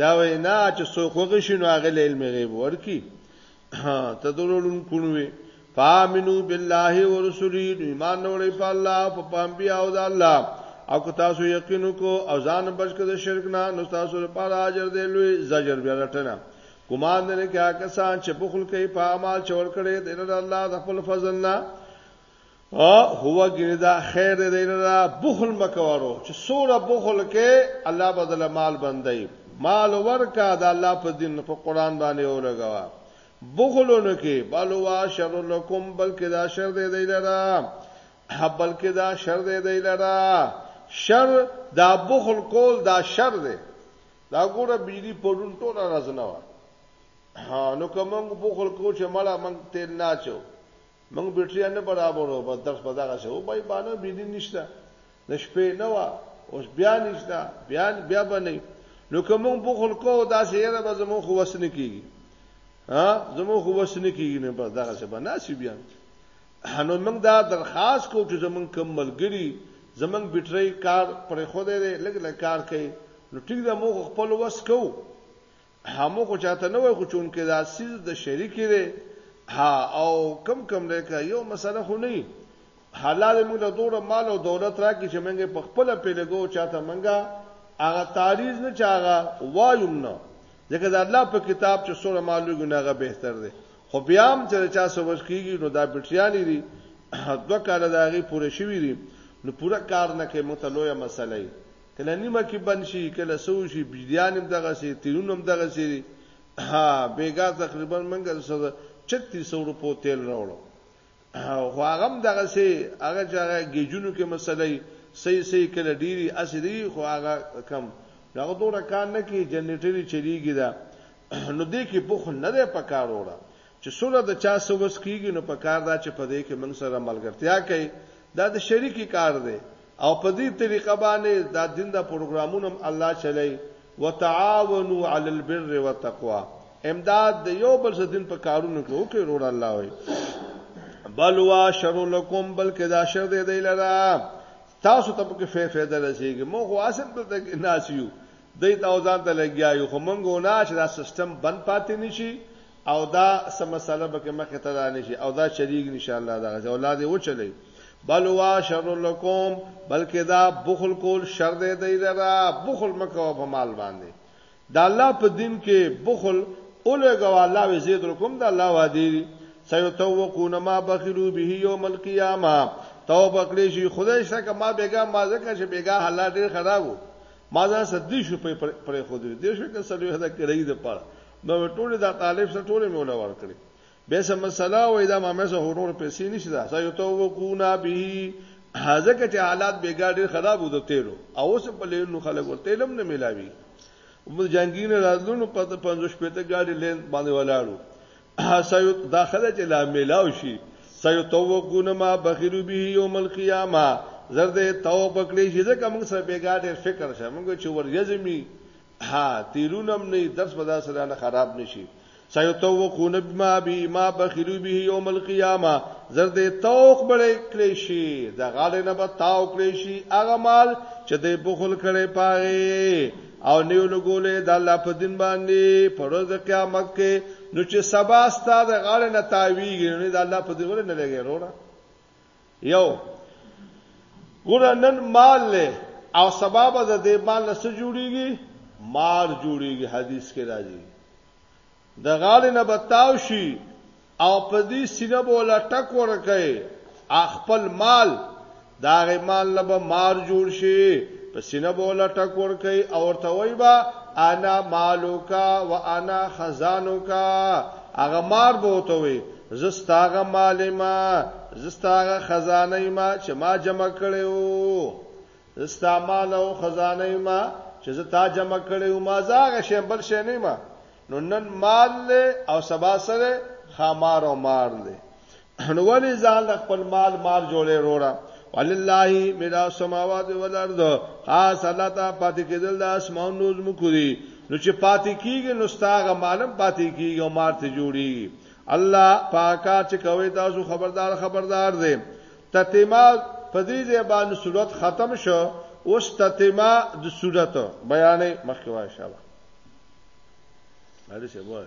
Speaker 1: دا وینا چې څوک وغشي نو هغه علم غیب ورکی ته درولون کونوي فامنو بالله ورسوله ایمان وروړي په الله په پامبي او د الله او که تاسو یقین کو او ځان بچ کړئ د شرک نه نو تاسو لپاره اجر دی لوی زجر بیا رټنه ګمان نه کې کسان چې بخل کوي په اعمال چور کړي د الله د خپل فضل نه او هو ګردا خیر دې لرا بخل مکوارو چې سوره بخل کې الله بدل مال بندای مال ورکا د الله په دین په قران باندې اولګوا بخلونو کې بلوا شر لکم بلکې دا شر دې دې لرا بلکې دا شر دې دې لرا شر دا بخل کول دا شر دې دا ګوره بجلی پرون ټول راځنه وا نو کومنګ بخل کو چې مړه منګ تیل ناچو موږ بیټریا نه برابرو بس درس په دغه څه وبای باندې بجلی نشته د شپې نه وا اوس بیا نشته بیا بیا باندې نو کوم په خلکو دا سیره به زمو خو وسنه کیږي ها زمو خو وسنه کیږي نه بس دغه څه بناسي بیا نو موږ دا درخواست کو چې زمون کوم ملګری زمون بیټری کار پر خو دې لګ لګ کار کوي نو ټیک دا موږ خپل وس کو همو خو چاته نه وای خو چون کې دا سیز د شریک دی ها او کم کم دی که یو مسله خو نه حلال موږ له دوره مال او دولت راکې چې موږ په خپل پیلګو چاته موږ هغه تعریض نه چاغه وایم نه ځکه دا الله په کتاب چې سوره مالو ګناغه بهتر دی خو بیا هم چې چا سوچ کیږي نو دا بټریانی دي دوه کاله دا غي پوره شوی دي نو پوره کار نه کوي متلوې مسلې کله نیمه کې بند شي کله سو شي بجلیان هم دغه سي تیلونه هم دغه سي دي ها بیګا تقریبا منګه سره 3600 روپو تیل راوړو خو هغه هم دغه سي هغه چې هغه گیجونو کې مسلې صحیح صحیح کله ډیری اسری خو هغه کم هغه دوه کار نه کې جنریټری چلیږي دا نو دې کې بخ نه ده پکاروړه چې سوله د چا څه وس کېږي، نو په کار ده چې په دې کې موږ سره ملګرتیا کړئ، دا د شریکې کار دی او په دې طریقه باندې دا دین دا پروګرامونه هم الله چلوي، وتعاونوا علی البر والتقوی، امداد د یو بل سره دین په کارونو کې وکړئ، وروره الله وایي، بل هو شر لکم بلکې دا شر دی دی لره تاسو ته په کې فایده رسیږي مو خو اصل دلته کې ناس یو دی تاسو ځان ته لګیا یو خو مونږ نه چې دا سیستم بند پاتې نشي او دا سم مسله به مخه ته را نشي او دا چریګ ان شاء الله دا اولاد و چلی بل وا شر لکم بلکې دا بخل کول شر دی دی لرا بخل مکو په مال باندې دا الله په دین کې بخل اولګوا الله وی زید لکم دا الله وادي سيتوقون ما بخلوا به يوم القيامه توبه کړی شي خدای څخه ما بیګا ما ځکه چې بیګا حالات ډیر خرابو ما ځان سدي شو په پر خو دې شو که سلوه دا کړی د پاره نو ټول دا طالب سره ټول مولا ورکړي به سم مسله وې دا ما مې سه هورور پیسې نشته سا یو تو وکونا به ځکه چې حالات بیګا ډیر خراب وو د تیلو او اوس په لینو خلک ورته تیلم نه ملاوي موږ جنگین راتلونو په 50 پته ګاډي لین باندې ولاړو سایو داخله چې لا ملاو شي سایو توقون ما بخیرو به یوم القیامه زرد توبه کړی شي ځکه موږ سره بیګا ډیر فکر شه موږ چې ورځمي ها تیلونه هم نه درس به دا سره نه خراب نشي سيطوقون بما بي ما بخلو به يوم القيامه زرد توق بړې کړې شي د غاړې نه به تاو کړې شي هغه مال چې د بخل کړې پاره او نیو لګولې د الله په دین باندې پر ورځ قیامت کې نو چې سبا ستاسو غاړې نه تاویږي نو د الله په دین ولې نه لګي وروره یو ګوره نن مال له او سبب د دې مال نه څه جوړیږي مار جوړیږي حدیث کې راځي د غاړې نه بتاو شي او په دې سینه بوله ټک ورکه خپل مال دا غي مال نه به مار جوړ شي په سینه بوله ټک ورکه او ورته وای با انا مالوکا وانا خزانوکا هغه مار بوته وي زه ستا هغه مال یمه، زه ستا هغه خزانه یمه چې ما جمع کړی و، زه ستا مال او خزانه یمه چې زه تا جمع کړی و، ما زه هغه شی بل شی نه یمه، نو نن مال دی او سبا څه دی؟ خامار او مار دی. نو ولې ځان له خپل مال مار جوړې وروره؟ ولله میراث السماوات والارض خاص الله ته پاتې کېدل د اسمان نوز مکوري نو چې پاتې کیږي نو ستاغه معلوم پاتې کیږي او مارته جوړیږي الله پاکا چې کوي تاسو خبردار خبردار دی تتیما په دې ځای باندې صورت ختم شو اوس تتیما د صورت بیانې مخکې وای شابه هغه څه وای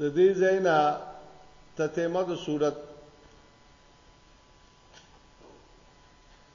Speaker 1: د دې زینا تتمه د صورت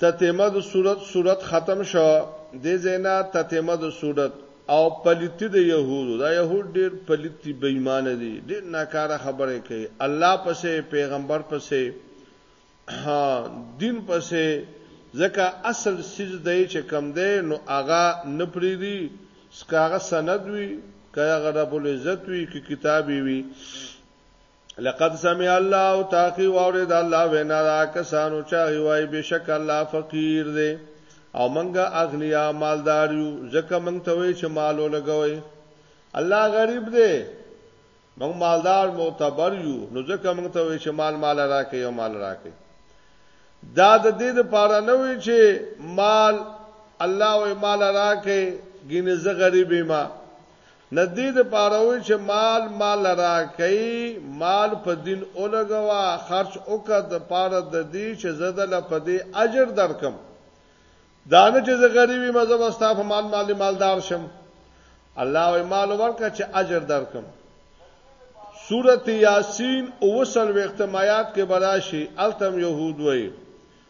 Speaker 1: تتمه د سورت سورت ختم شو دې ځای نه تتمه د سورت او پلیتی د یهودو دا یهود ډیر پلیت دي بې ایمانه دي ډیر ناکاره خبرې کوي الله پسې پیغمبر پسې ها دین پسې ځکه اصل سیز دی چې کم دی نو هغه نه پریدي سکاغه سند وي که هغه رب العزت وي که کتابي وي لقد سمع الله او تاخي واورې د الله وینا دا کسانو چا وی بشک الله فقیر دی او منګه اغنیا مالدار یو ځکه منګ ته وی چې مالو لګوي الله غریب دی منګ مالدار معتبر یو نو ځکه منګ ته وی چې مال مال راکې یو مال راکې دا د دې لپاره نه وی چې مال الله او مال راکې ګینه زه غریبې ما نه دې د پاره وي چې مال مال راکي مال په دين اولګوا خرچ اوکه د پاره د دې چې زه د له په دې اجر درکم دانه چې زه غريبي مزه وستا په مال مال مالدار شم الله وي مال ورکه چې اجر درکم سورت یاسین او وصل وختمایات کې براشي التم يهود وي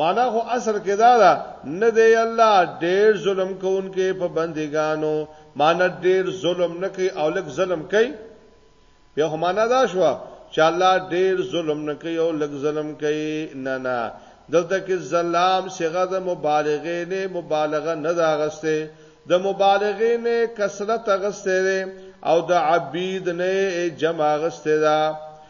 Speaker 1: معنا خو اصل کې دا ده نه دی الله ډېر ظلم کوونکې په بندګانو معنا ډېر ظلم نه کوي او لږ ظلم کوي بیا خو معنا دا شو چې الله ډېر ظلم نه کوي او لږ ظلم کوي نه نه دلته کې ظلام صيغه د مبالغه نه مبالغه نه دا غسته د مبالغه نه کثرت غسته او د عبید نه جمع غسته ده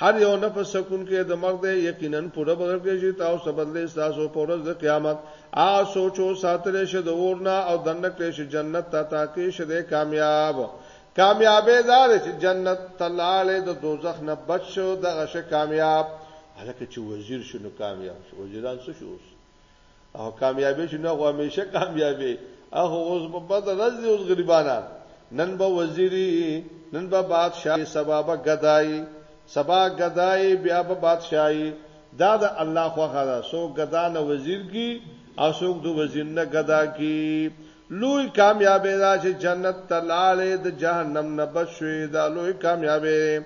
Speaker 1: هر یو نفس سکون کې د مرګ دی یقینا پوره بدل کې شي تاسو ته بدلې تاسو په ورځ د قیامت آ سوچو ساتل شي د ورنا او دنه کې شي جنت ته تا کې شي د کامیاب کامیابې دار چې جنت تلاله د دوزخ نه بچ شو دغه شي کامیاب هلکه چې وزیر شنو کامیاب شو وزیران څه شو او کامیابې شي نو همیشه کامیابې اخو اوس په بد ورځ دی اوس غریبانا نن به وزیری نن به بادشاہ سبا به غدای سبا غدای بیا به بادشاہي دا د الله خوخه ده سو غدا نه وزیر کی او څوک د وزیر نه غدا کی لوی کامیابې دا چې جنت ته لاړې د جهنم نه بچوي دا لوی کامیابې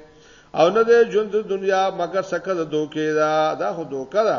Speaker 1: او نه د ژوند دنیا مګر سکه د دوکې دا دا خو دوکه ده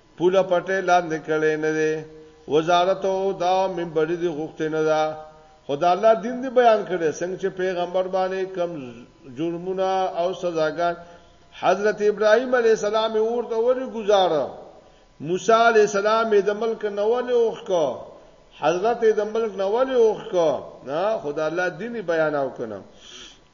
Speaker 1: پوله پټه لاندې کړي نه دي وزارت او دا منبر دي غوښته نه ده خدا الله دین دی بیان کړي څنګه چې پیغمبر باندې کم جرمونه او سزاګان حضرت ابراهیم علی السلام ورته وری گزاره موسی علی السلام د ملک نوونه اوخکو حضرت د ملک نوونه اوخکو نه خدا الله دین بیان او کنه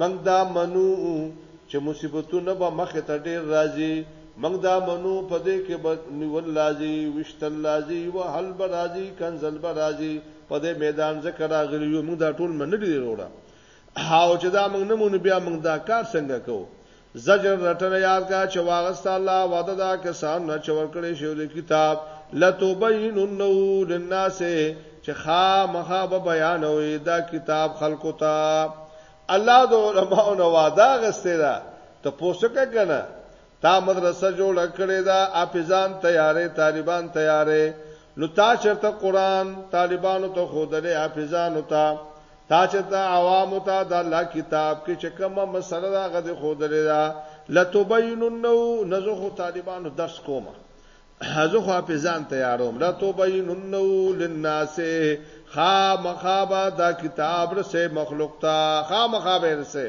Speaker 1: موږ دا منو چې مصیبتونه به مخ ته ډېر راځي، موږ دا منو په دې کې به نیول راځي، ویشتل راځي، وهل به راځي، کنځل به راځي، په دې میدان ځکه راغلي یو، موږ دا ټول منلي دي وروره او چې دا موږ نه منو بیا موږ دا کار څنګه کوو؟ زجر رټنه یاد کا چې واغسته الله وعده دا کسان نه چور کړي شو د کتاب لتوبیننه للناس چې خامخا به بیانوي دا کتاب خلکو ته الله د علماو نه وعده غسته ده ته پوسکه کنه تا مدرسه جوړ کړې ده اپیزان تیارې طالبان تیارې نو تا چرته قران طالبانو ته خودلې اپیزانو ته تا چې ته عوام ته د الله کتاب کې چې کومه مسله دا غد خودلې دا لتبیننه نزو خو طالبانو درس کومه زه خو په ځان تیاروم لتبیننه للناس خامخابه دا کتاب رسې مخلوق ته خامخابه رسې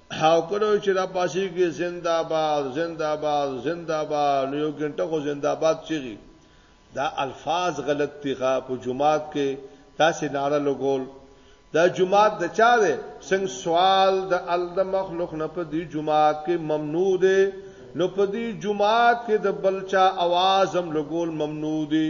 Speaker 1: هاو کړو چې را پاسي کې زنده‌باد زنده‌باد زنده‌باد نو یو ګنټه خو زنده‌باد چیږي دا الفاظ غلط دي ښا په جمعات کې تاسو ناره لګول دا جمعات د چا دی څنګه سوال د ال د مخلوق نه په دې جمعات کې ممنوع دی نو په دې جمعات کې د بلچا आवाज هم لګول ممنوع دی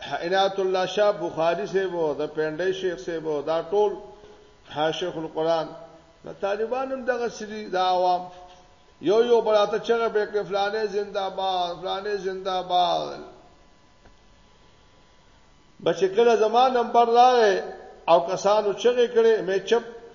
Speaker 1: عنایت الله شاه بخاری صاحب او د پنډی شیخ صاحب او دا ټول شیخ القرآن دا طالبان هم دغه سری دا عوام یو یو براته چغه به کې فلانه زنده باد فلانه زنده باد بچ کله زمان نمبر راغې او کسانو چغه کړي مې چپ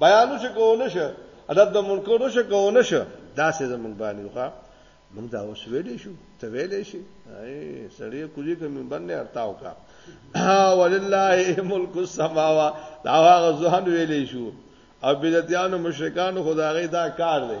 Speaker 1: بیانو شو کو نه شو رد منکر شو کو نه شو دا څه زمونږ باندې وخا موږ دا اوس ویلې شو ته ویلې شي اي سړی کوزي کوم باندې ارتاو کا ولله ملک السماوا دا هغه ځوان ویلې شو او بدعتانو مشرکانو خدای دا کار دی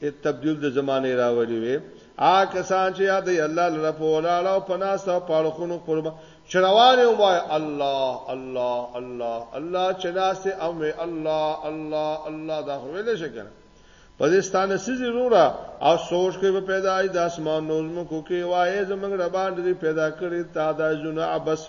Speaker 1: ته تبدیل د زمانه راولي وي آ کسان چې یاد یې الله لره په ولاړ او پناست او پاړخونو قربان چروانه وای الله الله الله الله چناسه ام الله الله الله دا ویل شي کنه پاکستان سيزي رورا او سوچ کې په پیدای د اسمان نوزم کو کې وای زمنګ ربان دې پیدا کړی تا دا جن عبس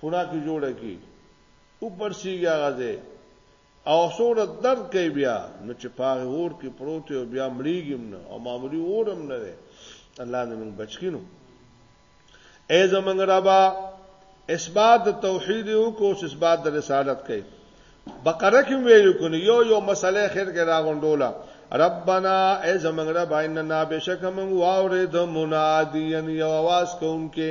Speaker 1: پوره کی جوړه کی او پرسیږي هغه ځای او سوره درد کوي بیا نو چې پاره اور کې پروت او بیا مړیږم نه او معمولی اورم نه ده الله دې موږ بچکینو ای زمنګ ربا اثبات توحید او کو اثبات د رسالت کوي بقره کې ویلو کنه یو یو مسله خیر کې راغونډولا ربنا ای زمنګ ربا اننا بشک من واورې د منادین یو आवाज کوونکې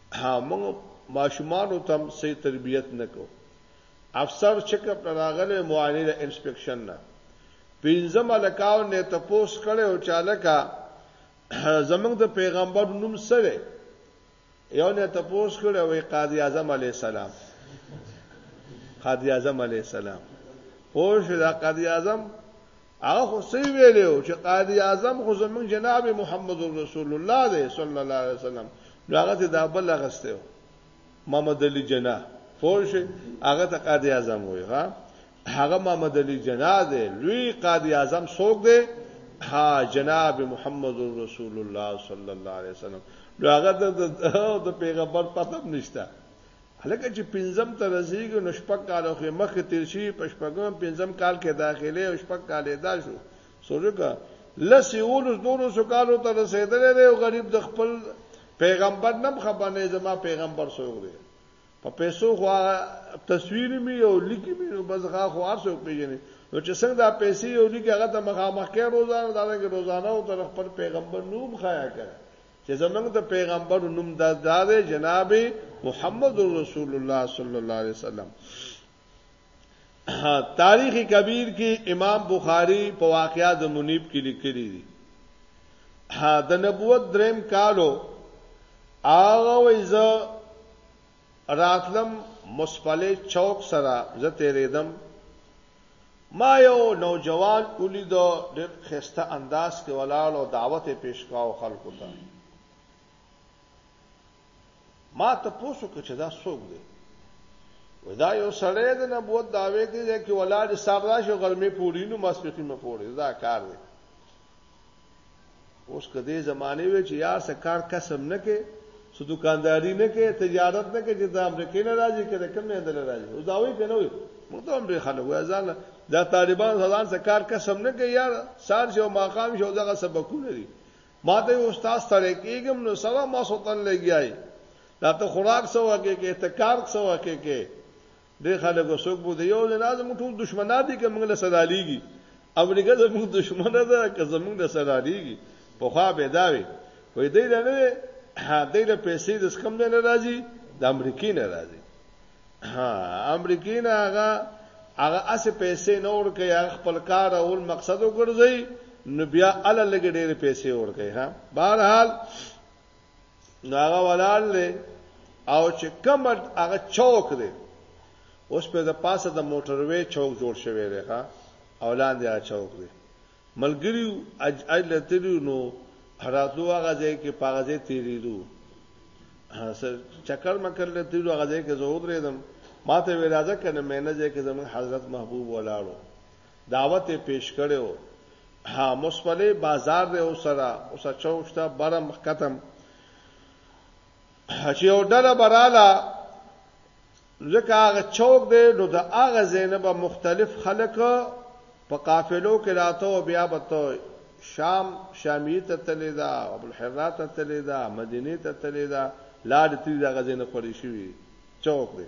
Speaker 1: ها موږ ماشومانو ته هم صحیح تربیت نه کوو. افسر چکپ له راغلی معاینې له انسپکشن نه پنځه ملکاو نه تپوس کړی و چې هلکه زموږ د پیغمبر نوم څه دی؟ یو نه تپوس کړی وایي قاضي اعظم علیه السلام قاضي اعظم علیه السلام پوه شو دا قاضي اعظم هغه خو سی ویلو چې قائد اعظم خو زمونږ جناب محمد رسول الله دی صلی الله علیه وسلم نو هغه ته دا بل غسته محمد علی جنا فوج هغه ته قائد اعظم وای ها هغه محمد علی جنا دی لوی قائد اعظم څوک دی ها جناب محمد رسول الله صلی الله علیه وسلم نو هغه د پیغمبر پته نشته هلکه چې پنځم ته رسېږي نو شپږ کاله خو یې مخکې تېر شوي، په شپږم پنځم کال کې داخلې او شپږ کاله یې دا شو، سوچ وکړه لس یولس دولسو کالو ته رسېدلی دی او غریب د خپل پیغمبر نه هم خبر نه زما پیغمبر څوک دی، په پیسو خو هغه تصویر مې او لیکي مې نو بس هغه خو هر څوک پېژني، نو چې څنګه دا پیسې او لیکي هغه ته مخامخ کړی روزانه دارنګې روزانه او تر خپل پیغمبر نوم خایا کړی. چې زمونږ د پیغمبر نوم د دار جناب محمد رسول الله صلی الله علیه وسلم تاریخ کبیر کې امام بخاری په واقعیا د منیب کې لیکلی دی د نبوت دریم کالو هغه ویزه راتلم مصفله چوک سره زه تیرېدم ما یو نوجوان ولید ډیر خسته انداز کې ولاړ او دعوت یې پیش کاو خلکو ته ما ته پوسو کې چې دا څوک دی ودا یو سړی د نبوت داوی کوي چې ولاړ صاحب راشي غرمه پوری نو مسپخین مې پوری دا کار دی اوس که دې زمانه وي چې یار څه کار کسب نه کې څه دکانداری نه کې تجارت نه کې چې د امریکای نه راځي کې د کوم نه دل راځي او دا وایي کنه وي موږ ته امریکای خلک وایي ځان دا طالبان ځان څه کار کسب نه کې یار سار شو ماقام شو دغه سبقونه دي ما ته استاد سره کېږم نو سره ما سلطان لګیای دا ته خوراک سو کې کې ته کار سو کې کې دې خلکو څوک بو دی یو نه زموږ ټول دشمنان دي کوم له صدا لیږي امریکا زموږ دشمن ده که زموږ له صدا لیږي په خوا به داوي وې دې نه نه دې له پیسې د سکم نه راځي د امریکې نه راځي ها امریکې نه هغه هغه اس پیسې نور کوي خپل کار او مقصد وګرځي نو بیا ال لګ ډېر پیسې ور کوي ها بهرحال نو هغه ولال له او چې کمر هغه چوک دی اوس په د پاسه د موټروي چوک جوړ شوی دی ها اولان دی چوک دی ملګریو اج اج لتلیو نو حراتو هغه ځای کې پاغه ځای تیریدو سر چکر مکر لتلیو هغه ځای کې زه ودرېدم ما ته ویل راځه کنه مې نه ځای کې زمون حضرت محبوب ولاړو دعوت یې پیش کړی و. ها مصپلې بازار دی او سره او سره چوک شته برم ختم چې یو ډله براله ځکه هغه چوک دی نو د هغه زینب مختلف خلک په قافلو کې راته او بیا به ته شام شامی ته تللی دا ابو الحرات ته تللی دا مدینه ته تللی دا لاړ تری دغه زینب خوري شوی چوک دی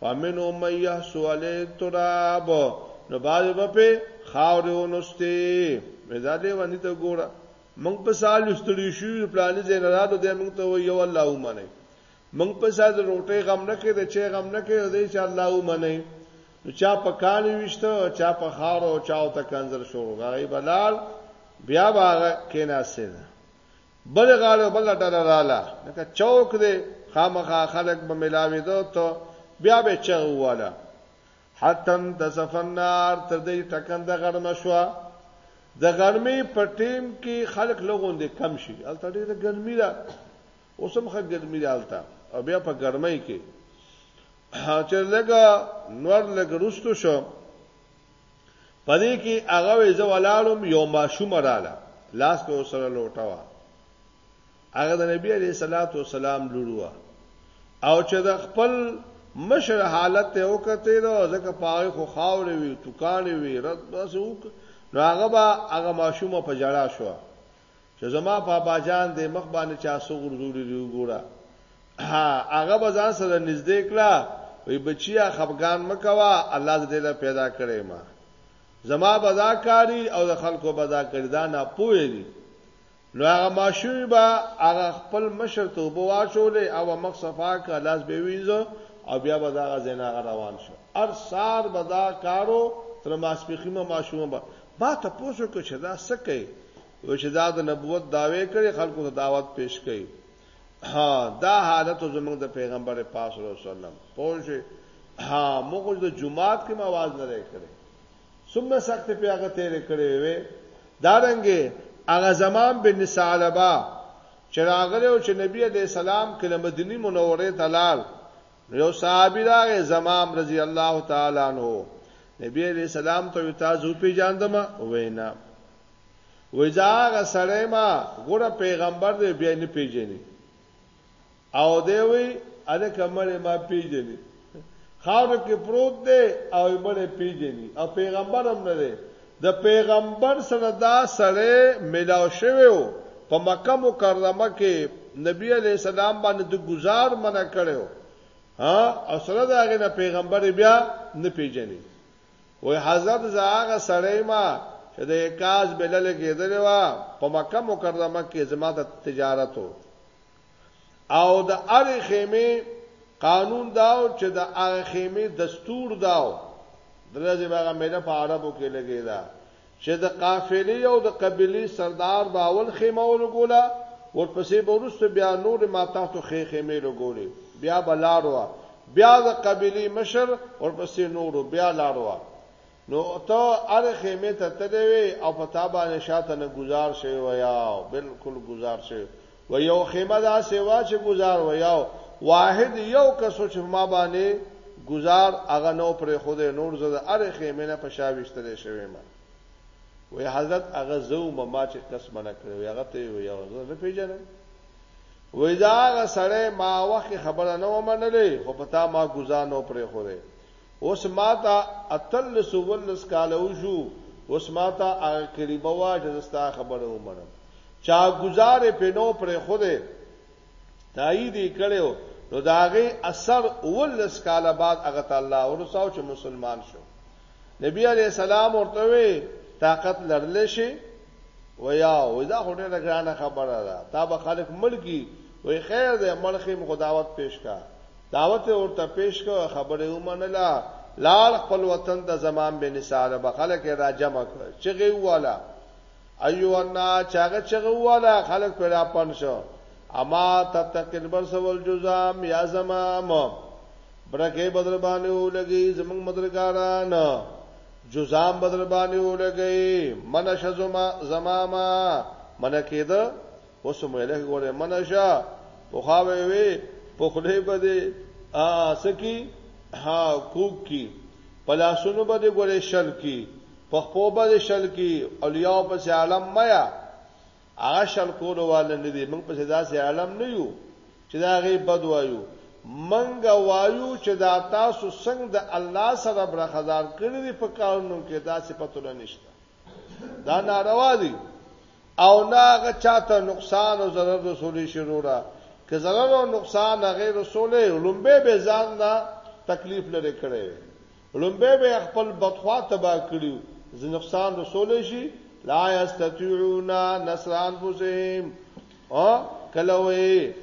Speaker 1: ومنهم من يحسو عليه التراب نو باز به په خاور ونسته مزاده باندې ته ګوره موږ په سال استړي شو پلانې زین راتو د موږ ته یو الله ومنه موږ په سال روټي غم نه کې د چي غم نه کې د چې الله ومنه نو چا په کان وشته چا په خار او چا ته کنزل شو غي بلال بیا باغ کې ناسه بل غاړه بل ډله رااله لکه چوک دی خامخا خلک به ملاوي دو ته بیا به چغواله حتن د سفنار تر دې ټکند غرمه شو د غرمې په ټیم کې خلک لغوندې کم شي الته ډیره ګرمي ده اوسم خه ګرمي ده الته او بیا په ګرمۍ کې چې لګا نور لګ رستو شو پدې کې هغه وې زه ولاړم یو ماشوم رااله لاس په سره لوټه وا هغه د نبی علی صلوات و سلام لوروا او چې د خپل مشر حالت ته وکته دا ځکه پاره خو خاور وی توکان وی رد بس وک نو هغه با هغه ماشومه په جړا شو چې زما بابا جان دې مخ باندې چا سو غرزولې دی وګوره ها هغه به ځان سره نږدې کړه وی بچیا خفقان مکوا الله دې له پیدا کړې ما زما بذاکاری او د خلکو بذاکری دا نه پوهې دي نو هغه ماشوی با هغه خپل مشر ته وبو واچولې او مخ صفا ک لاس به وینځو او بیا به دا زینا روان شو ار سار بدا کارو تر ماسپخیمه ماشومه ما تپوس وکړ چې دا څه کوي؟ وایي چې دا د نبوت دعوی کړي، خلکو ته دعوت پیش کوي. ها دا حالت زموږ د پیغمبر پاک صلی الله علیه وسلم پوه شئ ها موږ د جمعات کې مواز نه لري کړی څومره سخت په هغه تیر کړی وي دا رنګه هغه زمان بن سالبا چراغله او چې نبی عليه السلام کله مدینه منوره ته لال یو صحابي راغی زمام رضی الله تعالی عنہ نبی علیہ السلام ته تاسو پیژاندم وینا وای زاغه سړی ما ګوره پیغمبر دی بیا نه پیژني او دی وی اده کمره ما پیژني خاور کې پروت دی او مړې پیژني او پیغمبر هم نه دی د پیغمبر سره دا سړی ملاو شوی وو په مکه مکرمه کې نبی علی السلام باندې د گزار منع کړو ها او سره دا غي نه پیغمبر بیا نه پیژني وای حضرت زاغه سړی ما چې د کاز بلل کېدل و په مکه مکرمه کې زما د تجارتو او د اری خیمه قانون داو چې د اری خیمه دستور داو درځي هغه مله په عربو کې لګیدا چې د قافلې او د قبیلې سردار به اول خیمه ولګوله، ورپسې به وروسته بیا نورې ماتحتو ښې خیمې لګولې، بیا به لار وه، بیا د قبیلې مشر، ورپسې نورو، بیا لار وه. نو ته هرې خیمې ته تللی وې او په تا باندې شاته نه ګوزار شوی وی، یاو، بالکل ګوزار شوی، و یو خیمه دا سیوا چې گزار و یو واحد یو کسو چې ما باندې گزار هغه نو پر خود نور زد ار خیمه نه پشاوشتل شوی ما وی حضرت هغه زو ما چې قسم نه کړو هغه ته یو یو زه نه پیژنم وی دا هغه سړی ما وخت خبره نه ومنلې خو پتا ما گزار نو پر خود اوس ماته اتلس اوولس کاله وشو، اوس ماته هغه کلمه وایه چې زه ستا خبره ومنم. چا ګوزار یې پرې نه و پرېښودی، تایید یې کړی و، نو د هغې اثر اوولس کاله بعد هغه ته الله ورساوه چې مسلمان شو. نبي علیه السلام ورته وویل، طاقت لرلی شې؟ ویا وایي دا خو ډېره ګرانه خبره ده، تا به خلک مړ کړي، وایي خیر دی مړ ښیم خو دعوت پېښ کړه. دعوت یې ورته پېش کړ، خبره یې ومنله، لاړ خپل وطن ته، زمان بن ثعلبه خلک یې را جمع کړل، چغې یې وواله، ایها الناس، چې هغه چغه وواله، خلک پرې را پنډ شول، اما تتقی البرص والجذام، یا زمام! برګې به درباندې ولګي، زموږ مدرګاران، جذام به درباندې ولګي، منه شه زمامه، منه کېده، اوس هم له ګوره منشه په خاوي وي په خله بده ا سکی ها کوک کی پلاسونو بده ګوره شل کی په خپو بده شل کی اولیاء په عالم میا هغه شل کول واله نه دي موږ په صدا سي عالم نه یو چې دا غي بد وایو منګ وایو چې دا تاسو څنګه د الله سره برخدار کړی په کارونو کې دا صفاتونه نشته دا ناروا دي او نه هغه چاته نقصان او ضرر رسولي شروع را که ضرر او نقصان هغه رسولي لومبه به ځان نه تکلیف لري کړي لومبه به خپل بدخوا تبا کړیو ز نقصان رسولي شي لا یستطيعون نصر انفسهم او کله وي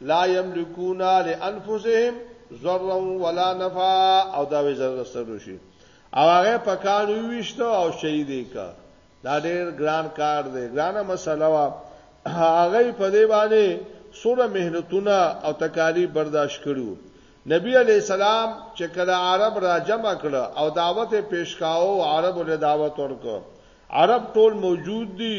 Speaker 1: لا یملکون لانفسهم ضرا ولا نفع او دا وی ضرر سره شي او هغه په کار ویشت او شهید یې کړ دا ډېر ګران کار دی ګرانه مسله وا هغه په دې باندې سوره مهنتونه او تکالیف برداشت کړو نبی علی السلام چې کله عرب را جمع کړ او دعوت پیش کاو عرب له دعوت ورکو عرب ټول موجود دي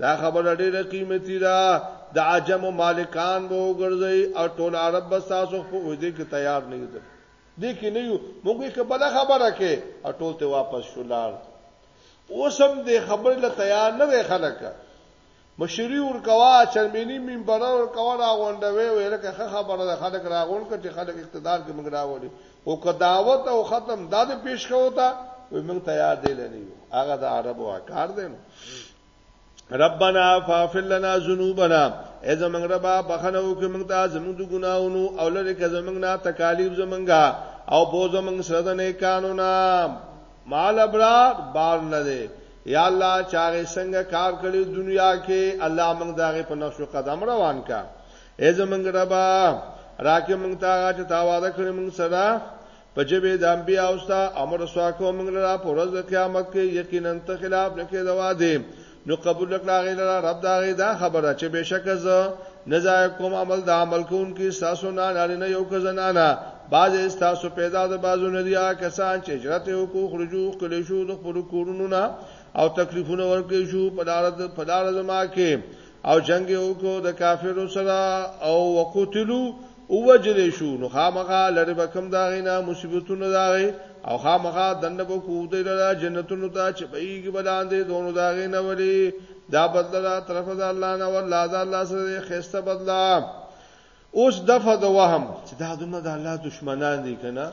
Speaker 1: دا خبره ډیره قیمتي ده د عجم مالکان به وګرځي او ټول عرب به تاسو په وځي کې تیار نه دي دې کې نه یو موږ یې بل خبره کې او ټول ته واپس شولار اوسم دې خبر له تیار نه وي خلک مشری ور کوا چرمنی منبر ور کوا را غونډوي ورکه خبره ده خلک را غونډ کړي خلک اقتدار کې موږ راوړي او که دعوت او ختم دا د پیش کوتا وي موږ تیار دی لنی هغه د عربو کار دی نو ربنا فاغفر لنا ذنوبنا اے زمنګ ربا بخنه وکي موږ ته زموږ د ګناونو او لری که زمنګ نه تکالیف زمنګا او بو زمنګ سره د نیکانو نا مال ابرار بار نه دی یا الله چاغه څنګه کار کړی دنیا کې الله موږ داغه په نقش قدم روان کا اے زمنګ ربا راکه موږ ته چې تاواده کړی موږ سره په جبه د انبیا او ستا امر سوا کو موږ لرا په ورځ د قیامت کې یقینا ته خلاف نه کې دوا دي نو قبول کړه غي لرا رب دا غي دا خبره چې بشک زه نزا کوم عمل د عمل کون کې ساسو نه لري نه یو کزنانا باز استاسو پیدا د بازو ندیا کسان چې هجرت وکړو خرجو کلی شو د خپل کورونو نه او تکلیفونه ورکړي شو په دار په دار زما کې او جنگ وکړو د کافرو سره او وقتلوا او وجل شو نو خامخا لری بکم دا غینا مصیبتونه دا غی او خامخا دنه بو کو دی لرا جنتونو ته چې بیګ بلاندې دونو دا غینا ولی دا بدل دا طرف دا الله نه والله دا الله سره خسته بدلا اوس دفه د وهم چې دا دنه د الله دشمنان دي کنه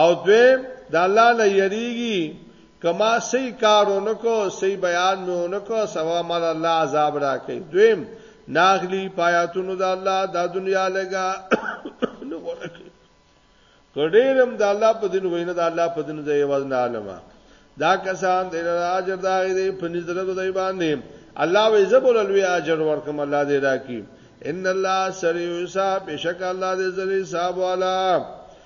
Speaker 1: او دویم د الله نه یریږي که ما صحیح کار ونکو صحیح بیان مې ونکو سبا مال الله عذاب راکړي دویم ناغلی پایاتونو د الله د دنیا لګا نو ورکه کډیرم د الله په دین وینه د الله په دین ځای واز نه علما دا کسان د اجر دا دی په نظر د دی باندې الله وې زبول لوی اجر ورکم الله دې راکی ان الله سریع حساب بشک الله دې زری حساب والا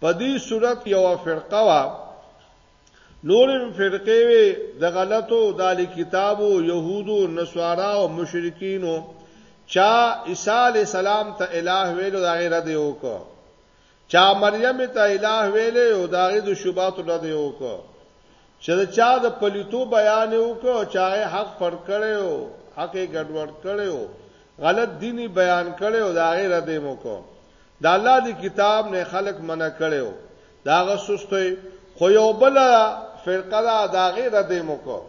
Speaker 1: په دې صورت یو فرقه وا نورم فرقه وي د غلطو د کتابو يهودو نصارا او مشرکینو چا عیسی علی السلام ته الٰه ویلو دا غیره دی وکړه چا مریم ته الٰه ویلې او دا غي د شوبات نه دی وکړه چې چا د پلیتو بیان وکړه چا حق پر کړو حق ګډوډ کړو غلط دینی بیان کړو دا غیره دی وکړه د الله د کتاب نه خلک منع کړي او د هغه سستوي، خو یو بله فرقه ده د هغې رد یې هم وکړ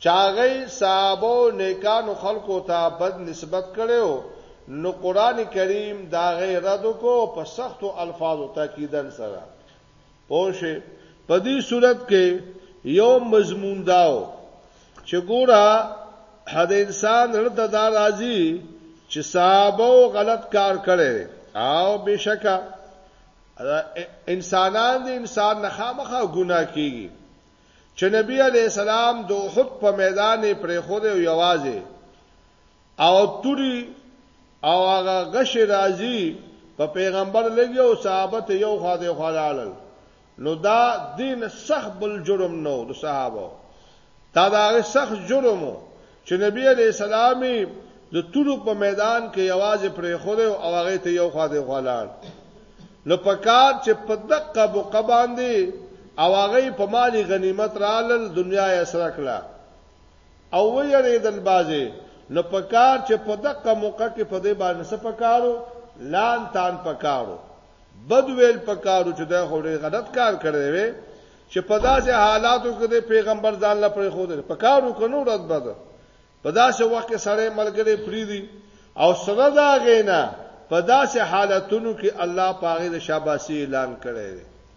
Speaker 1: چې هغوی صحابه او نیکانو خلکو ته بد نسبت کړی و، نو قرآن کریم د هغې رد وکړ په سختو الفاظو تاکیداً سره. پوه شئ په دې صورت کې یو مضمون داو چې ګوره حد انسان رته دا راځي چې صحابه غلط کار کړي او بشکا انسانان دي انسان نه خامخا ګناه کوي چې نبی علی السلام د احد په میدان پرې خو دی یوازې او توري او هغه غش راځي په پیغمبر لګي او صحابه ته یو خوا دی خړالل نو دا دین سخت بل جرم نو د صحابه دا دا سخت جرم چې نبی عليه السلام د تورو په میدان کې یوازې پرې خوره او هغه ته یو خوا دی خړال نو پکار چې په دقه بو قباندي او هغه په مالی غنیمت رالل دنیا یې سره کړه او ویریدل بازه نو پکار چې په دقه موقع کې په دې باندې څه پکارو لان تان پکارو بد ویل پکارو چې دا خوري غلط کار کړی وي چې په داسې حالاتو کې د پیغمبر ځان لا پرې خو دې پکارو کنو رد بد په داسې وخت کې سړی ملګری پریدي او سره دا غینا په داسې حالتونو کې الله پاغه د شاباسي اعلان کړی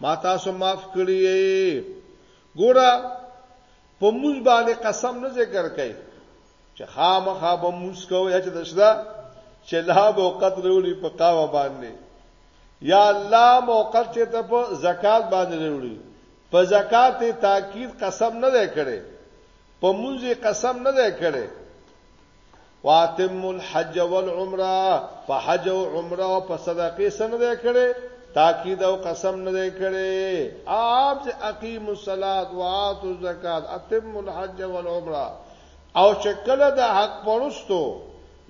Speaker 1: ما تاسو معاف کړی یی ګوره په موږ باندې قسم نه ذکر کوي چې خامخا به موږ کوو یا چې دشدا چې لا به وخت وروړي په قاوه باندې یا الله موقت چې ته په زکات باندې وروړي په زکات تاکید قسم نه دی کړي په مونږه قسم نه دی کړي واتم الحج والعمره په حج او عمره او په صدقې سره ده کړي تاکید او قسم نه ده کړي اپ چې اقیم الصلات وات الزکات اتم الحج والعمره او چې کله د حق پرستو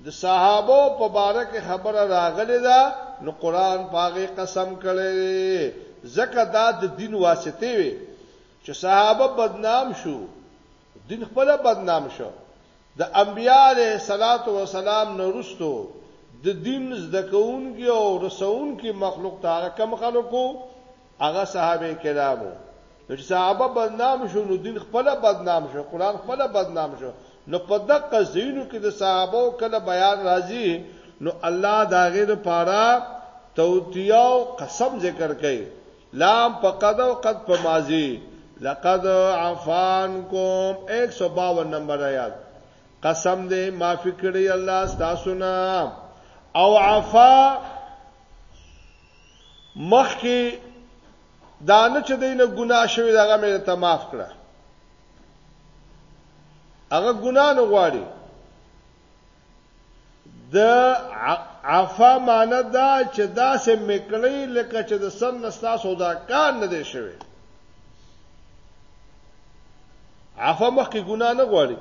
Speaker 1: د صحابه په باره کې خبره راغلی ده نو قران پاغه قسم کړي زکه دا د دین واسطه وي چې صحابه بدنام شو دین خپله بدنام شو. د انبیا علیه الصلوة والسلام نه وروسته د دین زده کوونکي او رسوونکي مخلوق ته هغه کوم خلک وو؟ هغه صحابه کرام وو. نو چې صحابه بدنام شو نو دین خپله بدنام شو، قرآن خپله بدنام شو. نو په دقه ځایونو کې د صحابو کله بیان راځي نو الله د هغې لپاره توطیه او قسم ذکر کوي. لام په قد او قد په ماضی لقد عفانکم 152 نمبر آیات قسم دې معافي کړی الله تاسو نه او عفا مخکې دانه چې دینه ګناه شوی دغه مې ته معاف کړه هغه ګناه نه غواړي د عفا معنی دا چې داسې میکړی لکه چې د سن نستا سودا کار نه دی شوی عفا مخکې ګنا نه غواړي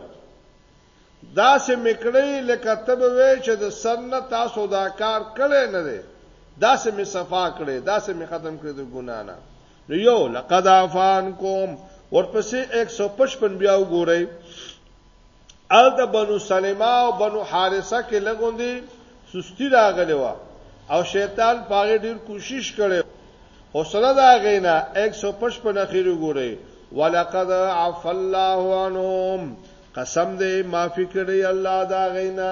Speaker 1: داسې میکړی لکه ته به وې چې د سن نه تاسو دا کار کړی نه دی داسې می صفا کړی داسې می ختم کړی د ګنا نه نو یو لقد عفان کوم ورپسې 155 بیا وګورئ ال د بنو سلمہ او بنو حارثه کې لګوندې سستی راغلی و او شیطان پاره ډیر کوشش کړي حوصله دا غینا 155 اخیر وګورئ ولقد عف الله عنهم قسم دې معافي کړی الله دا غینا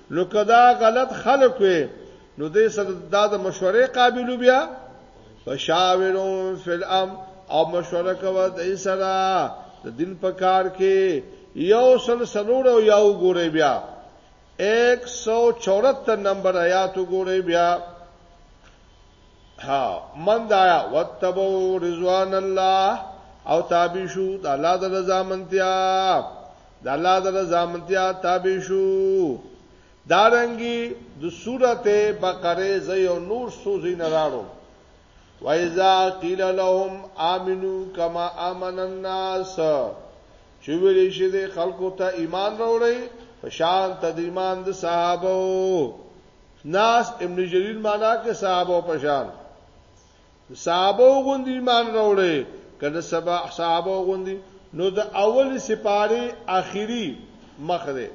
Speaker 1: نو کدا غلط خلق وي نو دې سره دا د مشورې قابل بیا فشاورون فی الامر او مشوره کوي د سره د دین په کار کې یو سل سلوړ او یو ګوري بیا 174 نمبر آیات ګوري بیا ها من دایا وتبو رضوان الله او تابع شو د الله د رضا منتیا د الله د رضا منتیا تابع شو دارنګي د دا سورته بقره زې او نور سوزي نه راړو وایذا قیل لهم امنو کما امن الناس چې ویلې شي د خلکو ته ایمان راوړی په شان تدریمان د صحابه ناست ابن جریر معنا کې صحابه په شان صحابه غوندي ایمان راوړي کله سبا صحابه غوندي نو د اول سپاره اخیری مخ ده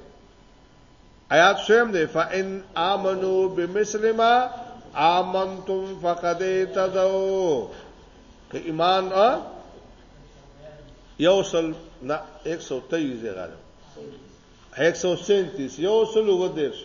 Speaker 1: آیات شوم ده فإن آمنوا بمسلمه آمنتم فقد تدو که ایمان ا یو سل نه 123 غره 137 یو سل و دیش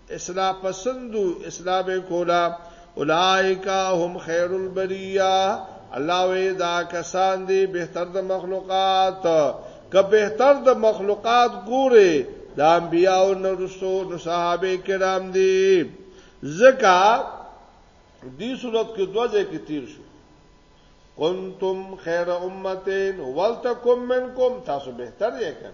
Speaker 1: اصلاح پسندو اصلاح به کولا اولائک هم خیر البریه الله وی دا کسان دی بهتر د مخلوقات که بهتر د مخلوقات ګوره د انبیاو نو رسو نو صحابه کرام دی زکا دی صورت کې دوه ځکه تیر شو کنتم خیر امتین ولتکم منکم تاسو بهتر یې کړ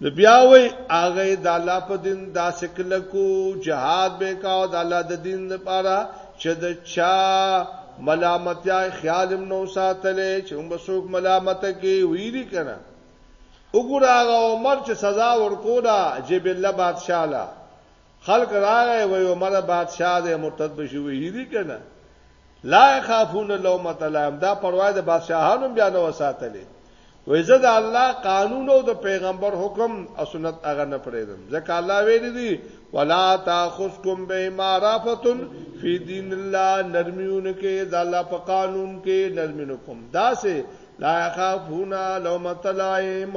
Speaker 1: نو بیا وای هغه د الله په دین داسې کلکو جهاد به کاو د الله د دین لپاره چې د چا ملامتیا خیالم نو ساتلې چې موږ څوک ملامت کې ویری کنه وګوره هغه عمر چې سزا ورکولا جبل بادشاہ لا خلق راغی وای عمر بادشاہ دې مرتد بشي وهیری کنه لا خافون لومت لام دا پروا د بادشاہانو بیا نه وساتلې وای زه د الله قانون او د پیغمبر حکم او سنت هغه نه پرېدم ځکه الله ویل دي ولا تاخذکم بمعرفتن فی دین الله نرمیون کې د الله په قانون کې نرمینکم دا سه لا خافونا لومت لایم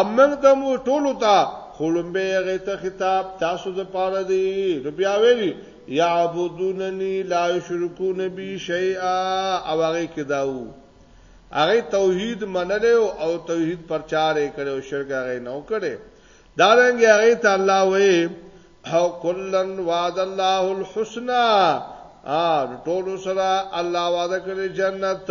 Speaker 1: امنګ ته مو ټولو ته خلومبه هغه ته خطاب تاسو د پاره دی نو بیا ویلی یعبدوننی لا یشرکون بی شیئا او هغه کې داو هغه توحید منل او توحید پرچار کړو شرک هغه نو کړي دارنګ هغه ته الله وې او کلن وعد الله الحسنا ا ټول سره الله وعده کړی جنت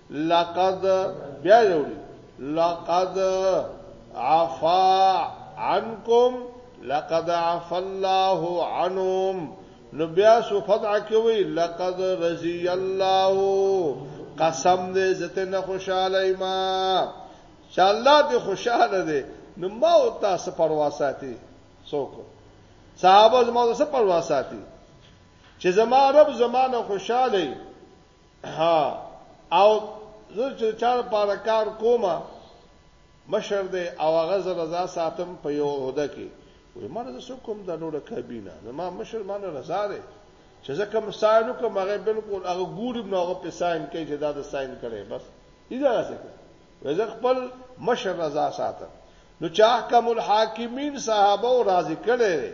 Speaker 1: لقد بیا یوړي لقد عفا عنكم لقد عفا الله عنهم نو بیا سو فدع کوي لقد رضي الله قسم دې زته نه خوشاله ما چې الله دې خوشاله دې نو ما او تاسو پروا ساتي څوک صحابه زما سره پروا ساتي چې زما رب زمانه خوشاله ها او زه چې چا لپاره کار کوم مشر دی او هغه زه رضا ساتم په یو عہده کې وای ما زه څوک کوم د نوره کابینه نو ما مشر ما نه رضا دی چې زه کوم ساين کوم هغه بالکل هغه ګورم نو هغه په ساين کې چې دا د ساين کړي بس ایدا راځي وزه خپل مشر رضا ساتم نو چې احکم الحاکمین صحابه او راضی کړي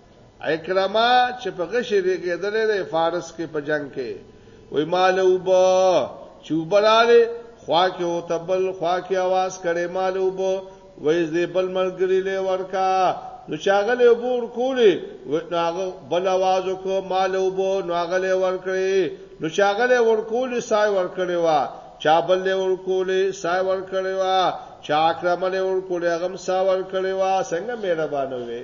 Speaker 1: عکرمه چې په غشي ریګېدلې دی فارس کې په جنگ کې وای مال وبو چې وبراله خوا کې او تبل خوا کې आवाज کړي مال وبو وای دې بل مرګري له ورکا نو چاغله وبور کولې ناغه بل आवाज وکړ مال وبو ناغله ورکړي نو چاغله ورکولې سای ورکړي وا چا بل له ورکولې سای ورکړي وا چا اکرمله ورکولې غم سا ورکړي وا څنګه مهربانه وي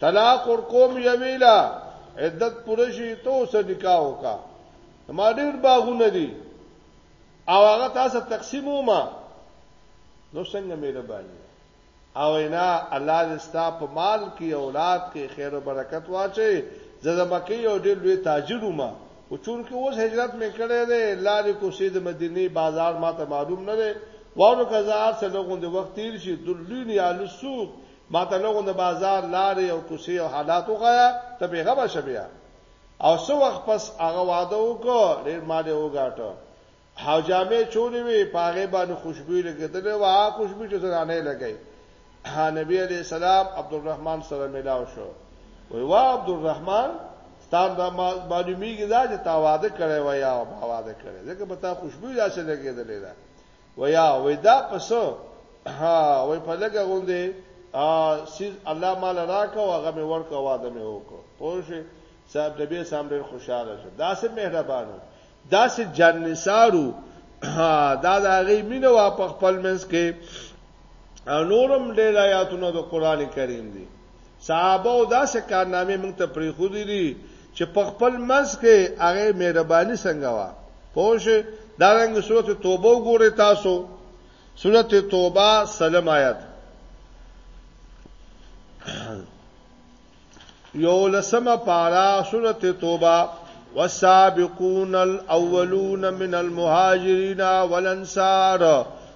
Speaker 1: طلاق ور کوم یویلا عدت پوره شي ته اوس نکاح وکا ما ډیر باغونه دي او هغه تاسو تقسیمو ما نو څنګه مهرباني او نه الله دې ستا په مال کې اولاد کې خیر او برکت واچي زده مکه یو ډیر لوی تاجر ومه او چون کې اوس هجرت مې کړې ده لارې کوسې د مدینه بازار ماته معلوم نه ده وانه کزار څه لغون د وخت تیر شي دلونی السوق ما ته لغون د بازار لارې او کوڅې او حالات وغایا ته به غبا شبیا او سو وخت پس هغه واده وکړ ډیر مال یې وګاټو او جامې چولې وي پاغه باندې خوشبو لګیدل او هغه خوشبو چې زنانه لګی نبی علی السلام عبدالرحمن سره ملاو شو وی وا عبدالرحمن ستان دا معلومیږي دا چې تا واده کړی و یا ما واده کړی ځکه په تا خوشبو داسې لګیدلې ده ويا وي دا پسو ها وي په لګه غوندې ا سیز الله مال راکو هغه مې ورکو واده مې وکړو پوه شي صاحب د بیا سم ډیر خوشاله شه دا سه مهربانو دا سه جنسارو دا د هغه مینه وا په خپل منځ کې نورم ډیر آیاتونه د قران کریم دي صحابه او داسې کارنامې موږ ته پرې خو دي چې په خپل منځ کې هغه مهرباني څنګه وا پوه دا رنګ سورته توبه وګورئ تاسو سورته توبه سلام آیات یو لسمه پارا سورته توبه والسابقون الاولون من المهاجرين والانصار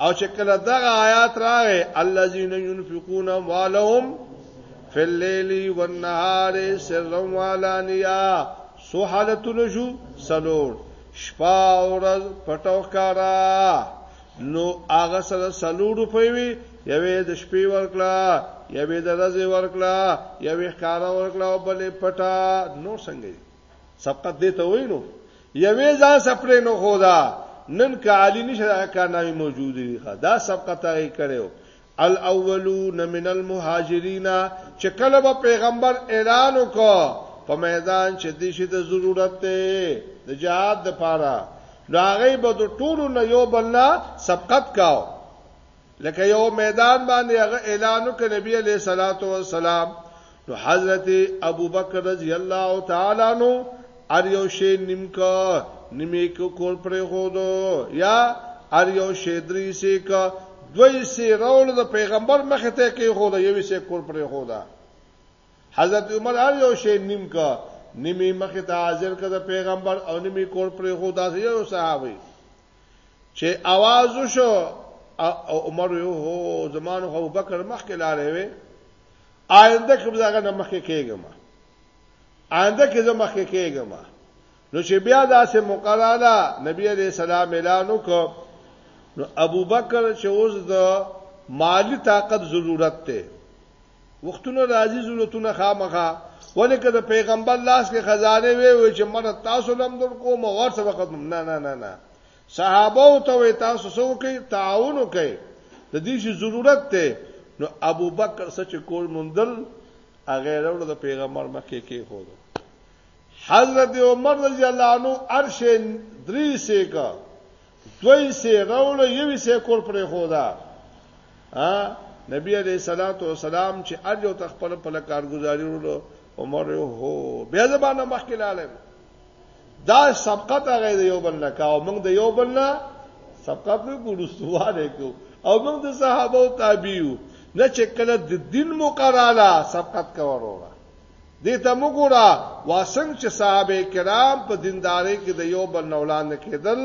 Speaker 1: او چې کله دغه آیات راغې الذين ينفقون اموالهم في الليل والنهار سرا وعلانيا سو حالتونه شو سلور شپه او ورځ پټو کارا نو هغه سره سلور په وی یوې د شپې ورکړه یوې د ورځې ورکړه یوې ښکارا ورکړه او بلې پټه نو څنګه سبقت دې ته وینو یوې ځان سپرې نو خدا نن که علی نشه دا کارنامې موجود دي دا سبقت هغه کړو الاولون من المهاجرین چې کله به پیغمبر اعلان وکړ په میدان چې دې شي د ضرورت ته د جهاد د پاره نو هغه به د ټولو نه یو بل نه سبقت کاو لکه یو میدان باندې هغه اعلان وکړ نبی علیہ الصلوۃ والسلام نو حضرت ابوبکر رضی الله تعالی عنہ ار یو شی نیم کا نیمه کو کول پر خودو یا ار یو شی درې سی کا دوی سی رول د پیغمبر مخ ته کې خودو یو سی کول پر خودو حضرت عمر ار یو شی نیم کا نیمه مخ ته حاضر کړه پیغمبر او نیمه کول پر خودو یو صحابي چې आवाज وشو او عمر یو هو زمانو ابو بکر مخکې لاړې وي آینده کې بزاګه نه مخکې کېږم آینده کې زه مخکې کېږم نو چې بیا داسې مقراله نبی عليه السلام اعلان وکړ نو ابو بکر چې اوس د مالی طاقت ضرورت ته وختونه راځي ضرورتونه خامخا ولې که د پیغمبر لاس کې خزانه وي وي چې مړه تاسو لم در کوم ورته وخت نه نه نه نه صحابه او ته تاسو سو کوي تعاون کوي د دې شي ضرورت ته نو ابو بکر سچ کول مندل هغه ورو د پیغمبر مخکې کې هو حضرت عمر رضی الله عنه ارشه درې سیکا دوی سه راول یوی سه کور پرې خودا ا نبی علیہ الصلوۃ والسلام چې اج او تخپل په کارګزاري ورو عمر هو بیا زبانه مخکې لاله دا سبقت هغه یو بل نه کاو موږ د یو بل نه سبقت نه ګورستواله کو او موږ د صحابه او تابعیو نه چې کله د دین مقراله سبقت کاوه دې ته مه ګوره وا څنګه چې صحابه کرام په دیندارۍ کې د یو بل نه وړاندې کېدل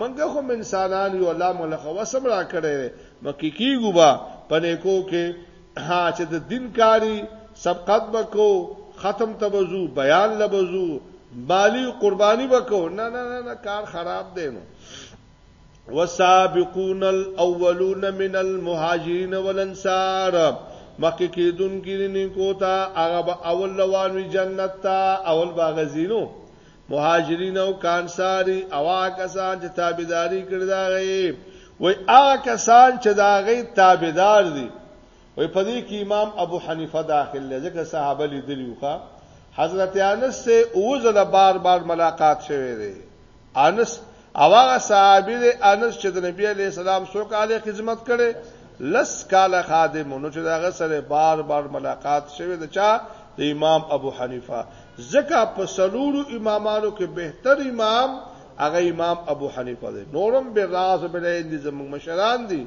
Speaker 1: منګه هم انسانان یو الله موږ له وسم را کړی مکه کیږو با په نیکو کې ها چې د دین کاری سبقت بکو ختم تبزو بیان لبزو مالی قربانی بکو نه نه نه کار خراب دی نو وسابقون الاولون من المهاجرین والانصار مخکې کېدونکي دي نیکو ته هغه به اول روان وي جنت ته اول به هغه ځي نو مهاجرین او کانصاري او هغه کسان چې تابعداري کړې ده هغوی وایي هغه کسان چې د هغوی تابعدار دي وایي په دې کې امام ابو حنیفه داخل دی ځکه صحابه لیدلي وو حضرت انس سره اوه ځله بار بار ملاقات شوی دی انس او هغه صحابي دی انس چې د نبی علی السلام څو کاله خدمت کړي لس کاله خادم نو چې داغه سره بار بار ملاقات شوه د چا د امام ابو حنیفه زکه په سلورو امامانو کې بهتر امام هغه امام ابو حنیفه دی نورم به راز بلې دي زموږ مشران دي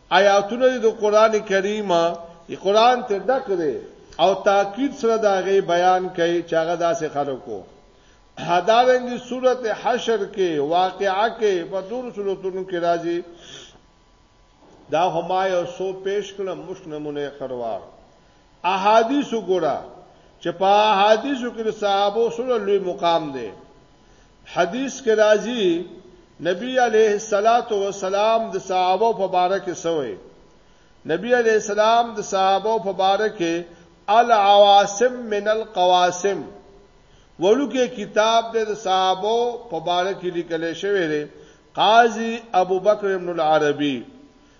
Speaker 1: آیاتونه د قران کریم دی قران ته ډک دی او تاکید سره دا غي بیان کوي چې هغه داسې خلکو هدارنګي صورت حشر کې واقعا کې په دور صورتونو کې راځي دا همای او سو پیش کړه مش نمونه خروار احادیث وګوره چې په احادیثو کې صحابه سره لوی مقام دی حدیث کې راځي نبی علیه الصلاۃ والسلام د صحابه په باره کې سوې نبی علیه السلام د صحابه په باره کې العواسم من القواسم ولکه کتاب د صحابه په باره کې لیکل شوی دی قاضي ابوبکر ابن العربي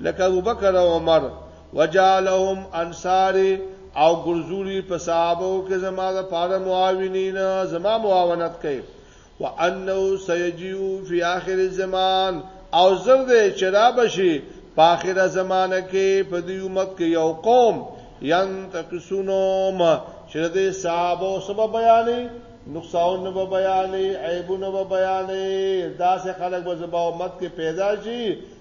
Speaker 1: لکه ابوبکر او عمر وجعلهم انصاری او ګرځولي په صحابه کې زما د پاره معاونین زما معاونت کوي وانه سيجيو فی اخر الزمان او زر دې چرابه بشي په اخره زمانه کې په دې امت کې یو قوم ينتقصونهم چې دې صحابه سبب بیانې نقصان به بیانې عیبونه به بیانې داسې خلک به زما امت کې پیدا شي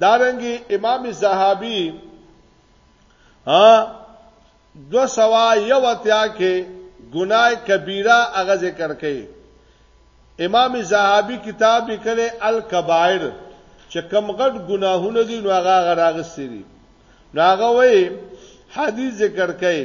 Speaker 1: دارنګي امام زهابي ها دو سوا یو اتیا کې ګناه کبیره هغه ذکر کړي امام زهابي کتاب لیکل الکبائر چې کم غټ ګناهونه دي نو هغه غراغستري نو هغه وایي حدیث ذکر کړي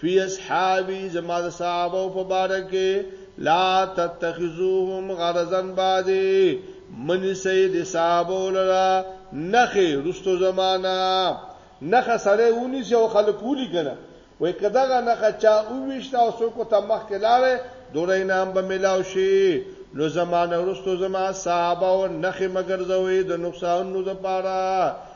Speaker 1: فی اصحابی زما د صحابه په باره کې لا تتخذوهم غرضا بعدی منی سید صحابه لرا نخې رستو زمانہ نخه سره ونی چې خلک ولي کنه وای کداغه نخه چا او وشتا او سو کو تمخ کې لاړې دوره نام به ملاو شي نو زمانه رستو زما صحابه او نخې مگر زوی د نقصان نو د پاره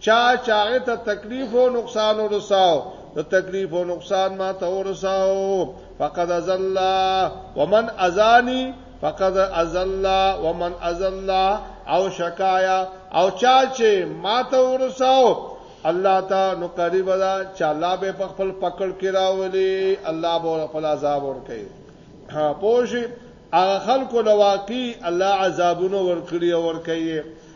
Speaker 1: چا چې هغه ته تکلیف او نقصان ورساو د تکلیف او نقصان ما ته ورساو فقد ازل ومن ازانی فقد ازل ومن ازل او شکایا او چا چې ما ته ورساو الله تا نو قریب ده چې الله به په خپل پکړ کې راولي الله به خپل عذاب ورکړي ها پوښي هغه خلکو لواقي الله عذابونه ورکړي او ورکړي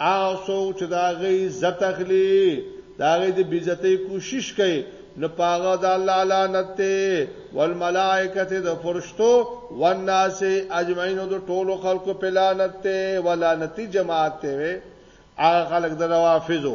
Speaker 1: هغه څوک چې د هغه عزت اخلي د هغه د بیزتۍ کوشش کوي نو پاغه د الله لعنت ته والملائکه د فرشتو والناس اجمعین د ټولو خلکو په لعنت ته ولعنتی جماعت ته وي هغه خلک د روافضو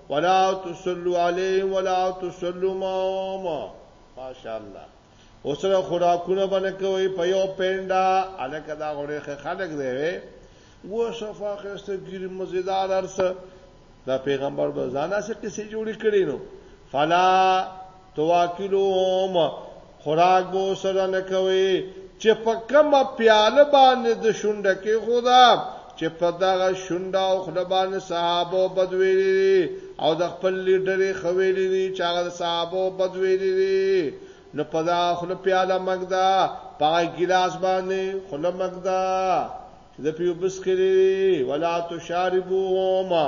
Speaker 1: ولا تصلوا علیهم ولا تصلوا معهم ماشاءالله اوسره خوراکونه باندې کوي په یو پینډا الکه دا غوړي خلک دی وي و صفا خسته ګیر مزیدار ارسه دا پیغمبر به ځانه څه کیسې جوړې کړې نو فلا تواکلوم خوراک بو سره نه کوي چې په کومه پیاله باندې د شونډه کې خدا چې په دغه شونډه او خله باندې صحابه بدویلي او د خپل لیډر خویلي دي چې هغه صحابه بدویلي دي نو په دا خله پیاله مګدا په ګلاس باندې خله مګدا چې د پیو بس کړي ولا تشاربوهما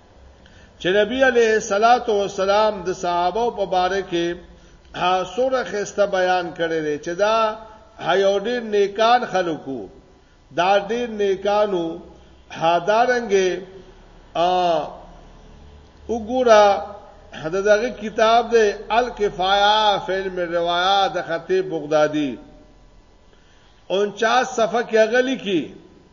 Speaker 1: چې نبی علیه الصلاۃ والسلام د صحابه په باره کې سوره خسته بیان کړی دی چې دا هیو ډیر نیکان خلکو دا ډیر نیکانو حادارنګې ا وګوره دا دغه کتاب دی الکفایا فلم روایت د خطیب بغدادي 49 صفحه کې غلي کی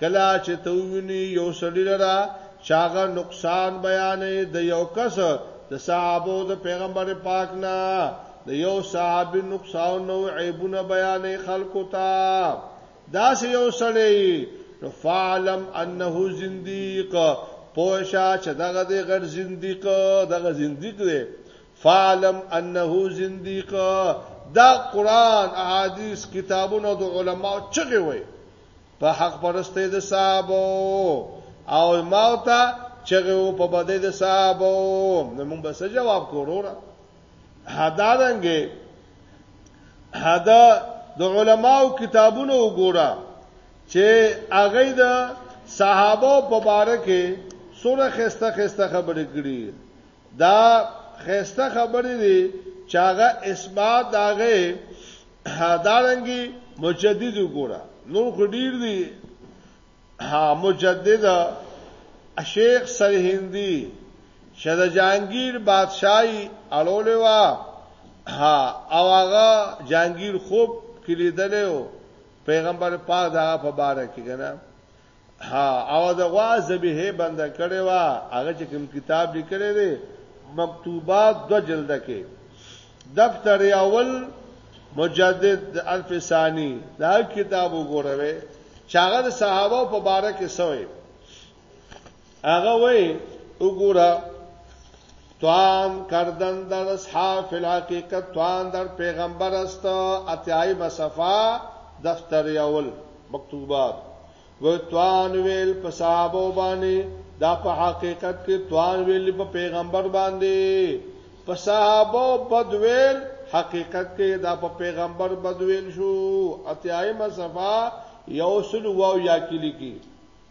Speaker 1: کله چې ته وویني یو سړي لره چې هغه نقصان بیانوي د یو کس د صحابو د پیغمبر پاک نه د یو صحابي نقصان نو عیبونه بیانې خلکو ته دا سه یو سړی نو فعلم انه زنديق پوښا چې دغه د غړ زنديق دغه زنديق دی فعلم انه زنديق دا قران احادیث کتابونو د علماو چغه وي په حق پرسته د صحابه او ماوتا چغه او په بده د صحابه نو موږ به څه جواب کوروره حدا دنګه حدا د علماو کتابونو وګوره چې هغه د صحابه په باره کې سره خسته خسته خبرې کړي دا خسته خبرې دي چې هغه اثبات داغه ها دارنګي مجدد وګوره نور خډیر دی ها مجدد شیخ سرهندی چې د جهانگیر بادشاہي اړولې وا ها او هغه جهانگیر خوب کلیدلې او پیغمبر پاک دا په بار کې کنه ها او د غوا ذبیحه بنده کړي وا هغه چې کوم کتاب لیکلی دی مکتوبات دو جلد کې دفتر اول مجدد الف ثانی دا کتاب وګوروي چاغه صحابه په باره کې سوې هغه وای وګوره توان کردن در اصحاب الحقیقت توان در پیغمبر است اتیای بصفا دفتر یول مکتوبات و توان ویل په صحابه باندې دا په حقیقت کې توان ویل په پیغمبر باندې په صحابه بدویل حقیقت کې دا په پیغمبر بدویل شو اتیای مصفا یوسل واو یا کلی کې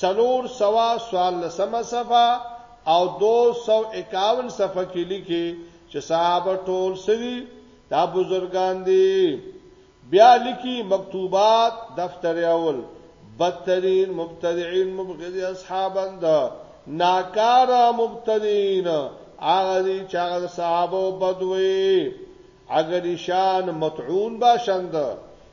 Speaker 1: څلور سوه څوارلسمه صفحه او دوه سوه اکاون صفحه کې لیکي چې صحابه ټول سری دا بزرګان دي بیا لیکي مکتوبات دفتر اول بدترین مبتدعين مبغض اصحابند ناکار مبتدعين هغه دي چې هغه صحابه بدوي اگر شان متعون باشند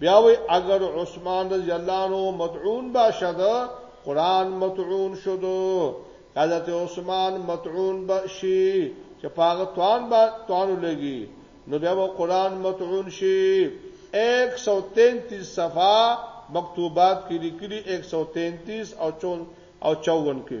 Speaker 1: بیا وی اگر عثمان رضی الله عنه متعون باشد قران متعون شد حضرت عثمان متعون بشي چې پاغه توان با توان لګي نو بیا و قران متعون شي 133 صفه مکتوبات کې لیکلي 133 او 54 او 54 کې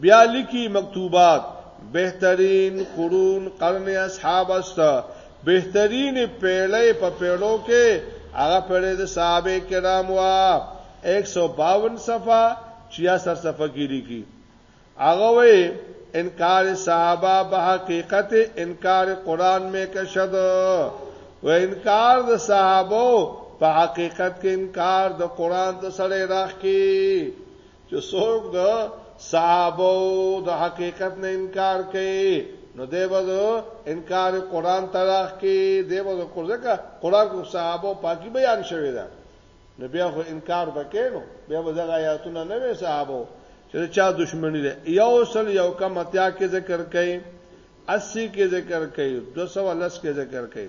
Speaker 1: بیا لیکي مکتوبات بهترین قرون قرن اصحاب است بهترین پیړۍ په پیړو کې هغه پیړۍ د صحابه کرام وا 152 صفه چیا سر صفه کې لیکي هغه وې انکار صحابه به حقیقت انکار قران مې کشد و انکار د صحابه په حقیقت کې انکار د قران ته سره راخ کې چې څوک د صحابه د حقیقت نه انکار کوي نو دی به انکار قران تراخ کې دی به کوزکه قران کو صحابه پاکي بیان شوی دا نو بیا خو انکار وکینو بیا به دغه آیاتونه نه وي صحابه چې چا دښمنی ده یو سل یو کم اتیا کې ذکر کړي 80 کې ذکر کړي 210 کې ذکر کړي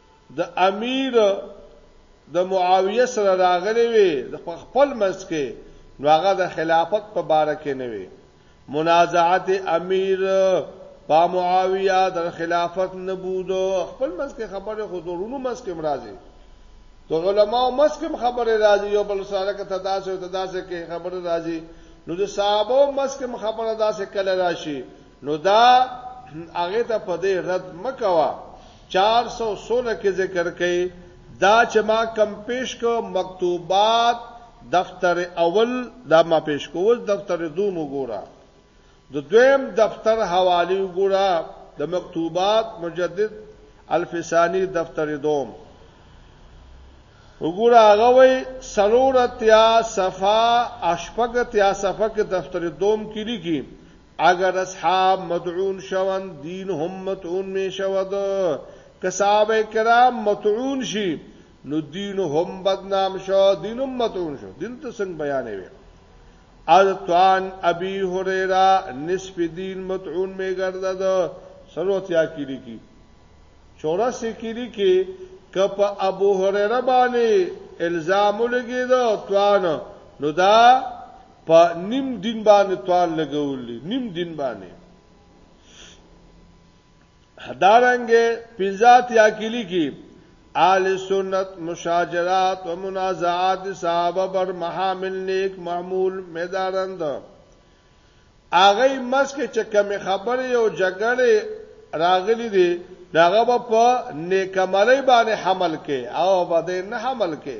Speaker 1: د امیر د معاویه سره راغلې وې د خپل منځ کې نو هغه د خلافت په باره کې نه وي منازعات امیر با معاویه در خلافت نبود خپل منځ کې خبره خو دورونو منځ کې مرাজি تو علماء منځ کې خبره راځي یو بل سره کې تداسه او تداسه کې خبره راځي نو د صحابه منځ کې خبره داسې کله راشي نو دا هغه ته په دې رد مکوا 416 کې ذکر کړي دا چې ما کم پیش کو مکتوبات دفتر اول دا ما پیش کو ول دفتر دوم وګوره د دویم دفتر حوالی وګوره د مکتوبات مجدد الفسانی دفتر دوم وګوره هغه وی سرورتیا صفه اشپګتیا صفه کې دفتر دوم کې لګي اگر اصحاب مدعون شون دین هم متعون می شود که صحابه کرام متعون شي نو دین هم بدنام شو دین هم متعون شو دین ته څنګه بیانې وي ارتوان ابي هريره نصف دین متعون می ګرځد سروتیا کې لیکي 84 کې لیکي کپ ابو هريره باندې الزام لګیدو توان نو دا په نیم دین باندې توان لګولې نیم دین باندې هدارنګ پنځات یا کلی کې آل سنت مشاجرات و منازعات صحابه بر محامل نیک معمول میدارند اغه مسکه چې کم خبره او جګړه راغلي دي داغه په نیکملۍ باندې حمل کې او باندې نه حمل کې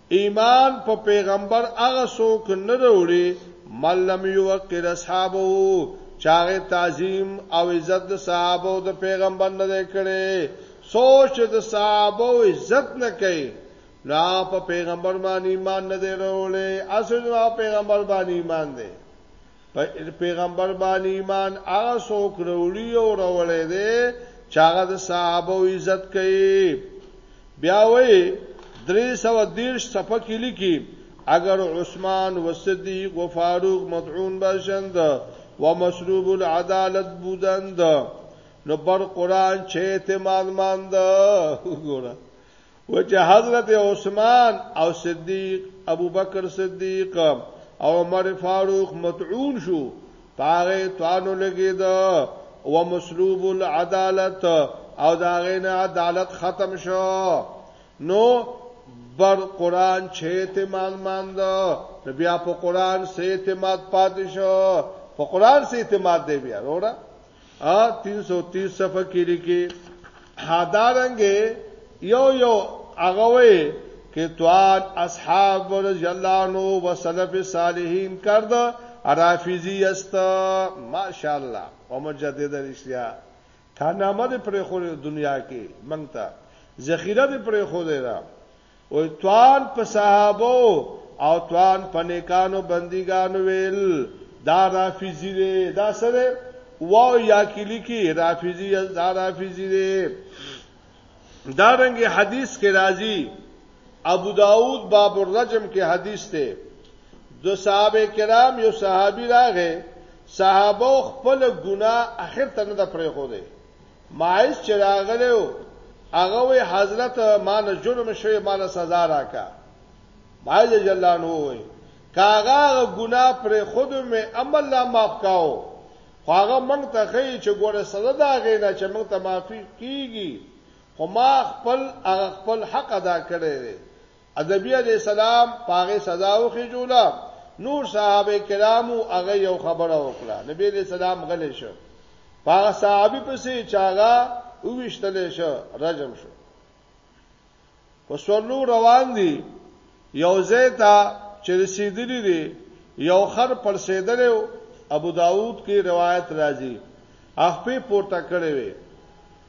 Speaker 1: ایمان په پیغمبر هغه څوک نه وروړي من لم یوقر اصحابه چاغه تعظیم او عزت د صحابه او د پیغمبر نه کړي سوچ د صحابه او عزت نه کوي لا په پیغمبر باندې ایمان نه دی وروړي اصل ما پیغمبر باندې ایمان دی په پیغمبر باندې ایمان هغه څوک وروړي او وروړي دي چې هغه د صحابه عزت کوي بیا وایي درې سو دیرش صفحه کې لیکي اگر عثمان و صدیق و فاروق مدعون باشند و مسروب العدالت بودند نو بر قران چې اعتماد ماند وګوره و چې حضرت عثمان او صدیق ابوبکر صدیق او عمر فاروق متعون شو پاره توانو لګی دا و مسلوب العدالت او دا غین عدالت ختم شو نو بر قران چې اعتماد ماند بیا په قران سه اعتماد پاتې شو په قران سه اعتماد دی بیا وروړه ا 330 صفحه کې لیکي حدارنګ یو یو هغه وې کې توان اصحاب رضی الله عنه او سلف صالحین کرد رافیزی است ماشاءالله او مجدد رشیا کارنامه پر خو دنیا کې منګتا ذخیره پر خو دی را او توان په صحابو او توان په نیکانو بندګانو ویل دا رافیزی دی دا سره واو یا کلی کی رافیزی دا رافیزی دی دا رنګ حدیث کې راځي ابو داود باب الرجم کې حدیث ته د صحابه کرام یو صحابي راغې صحابه خپل ګناه اخر ته نه پرې خو دی ماعز چې راغلی و هغه وی حضرت ما نه جرم شوی ما له سزا راکا ماعز جلان وای کاغه ګنا پر خود مې عمل لا معاف کاو خواغه مونږ ته خی چې ګوره سزا دا غینا چې مونږ ته معافي کیږي خو ما خپل هغه خپل حق ادا کړی دی ادبی علیه السلام پاغه سزا وخی جوړه نور صحابه کرامو هغه یو خبره وکړه نبی علیہ السلام غلی شو پاغه صحابي پسې چاغه وښتل شو رجم شو وسورلو روان دي یو زیتا چې رسیدلی دی یو خر پر سیدل ابو داود کې روایت راځي اخپې پورته کړې وي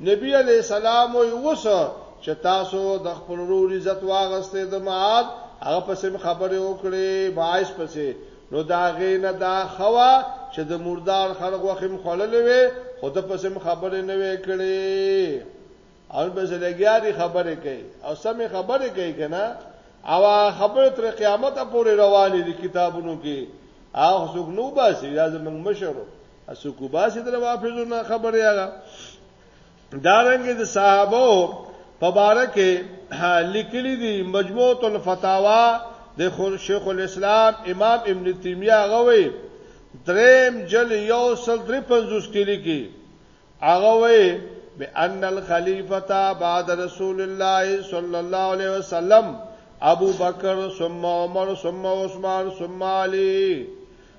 Speaker 1: نبی علیه السلام وی اوس چې تاسو د خپل ورور عزت واغستې د معاد هغه پسې خبره وکړي باعث پسې نو دا غینه دا خوا چې د مردار خلق وخم خللې وي خود پسې خبره نه وې کړي او به زلګیاري خبره کوي او سمې خبره کوي کنه او خبره تر قیامت پورې روانې دي کتابونو کې هغه څوک نو باسي یا زمنګ مشرو اسو کو باسي د روافضو نه خبره یاغه دارنګ د صحابه په باره کې لیکلي دي مجموعه الفتاوا د شیخ الاسلام امام ابن تیمیه غوي دریم جل یو سل درې پنځوس کې لیکي هغه وي بان الخلیفه بعد رسول الله صلی الله علیه وسلم ابو بکر ثم عمر ثم عثمان ثم علی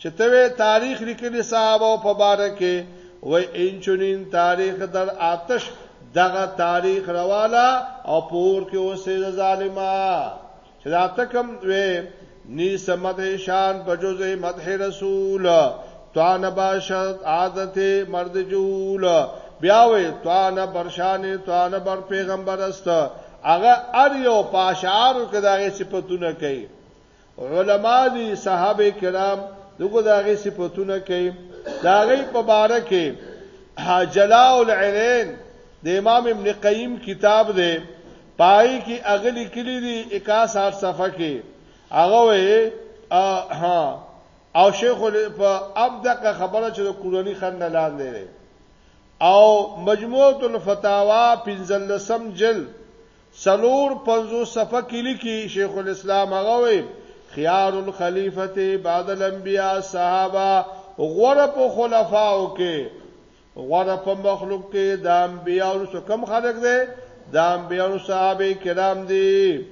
Speaker 1: چې ته وې تاریخ لیکلی صحابه په باره کې وای انچونین تاریخ در آتش دغه تاریخ رواله او پور کې اوسې ظالما چې دا تکم وې نی سمد شان په جزء مدح رسول توان باشد عادت مرد جول بیاوې توان برشان توان بر پیغمبر است هغه ار یو پاشارو کې دغه صفاتونه کوي علما دي صحابه کرام دغه داغي صفاتونه کوي داغي په باره کې جلاء العلین د امام ابن قیم کتاب دی پای کې اغلی کلی دی 61 صفحه کې هغه وې ها او شیخ په ابدق خبره چې د کورنی خن نه لاندې او مجموعه الفتاوا 15 جلد څلور پنځوس صفحه کې لیکي شیخ الاسلام هغه وي خيار الخليفه بعد الانبياء صحابه غوړه په خلفاو کې غوړه په مخلوق کې د انبياء سره کم خلق دي د انبياء صحابه کرام دي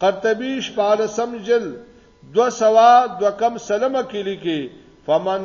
Speaker 1: قرطبي شپاله سمجل دو سوا دو کم سلمه کې لیکي فمن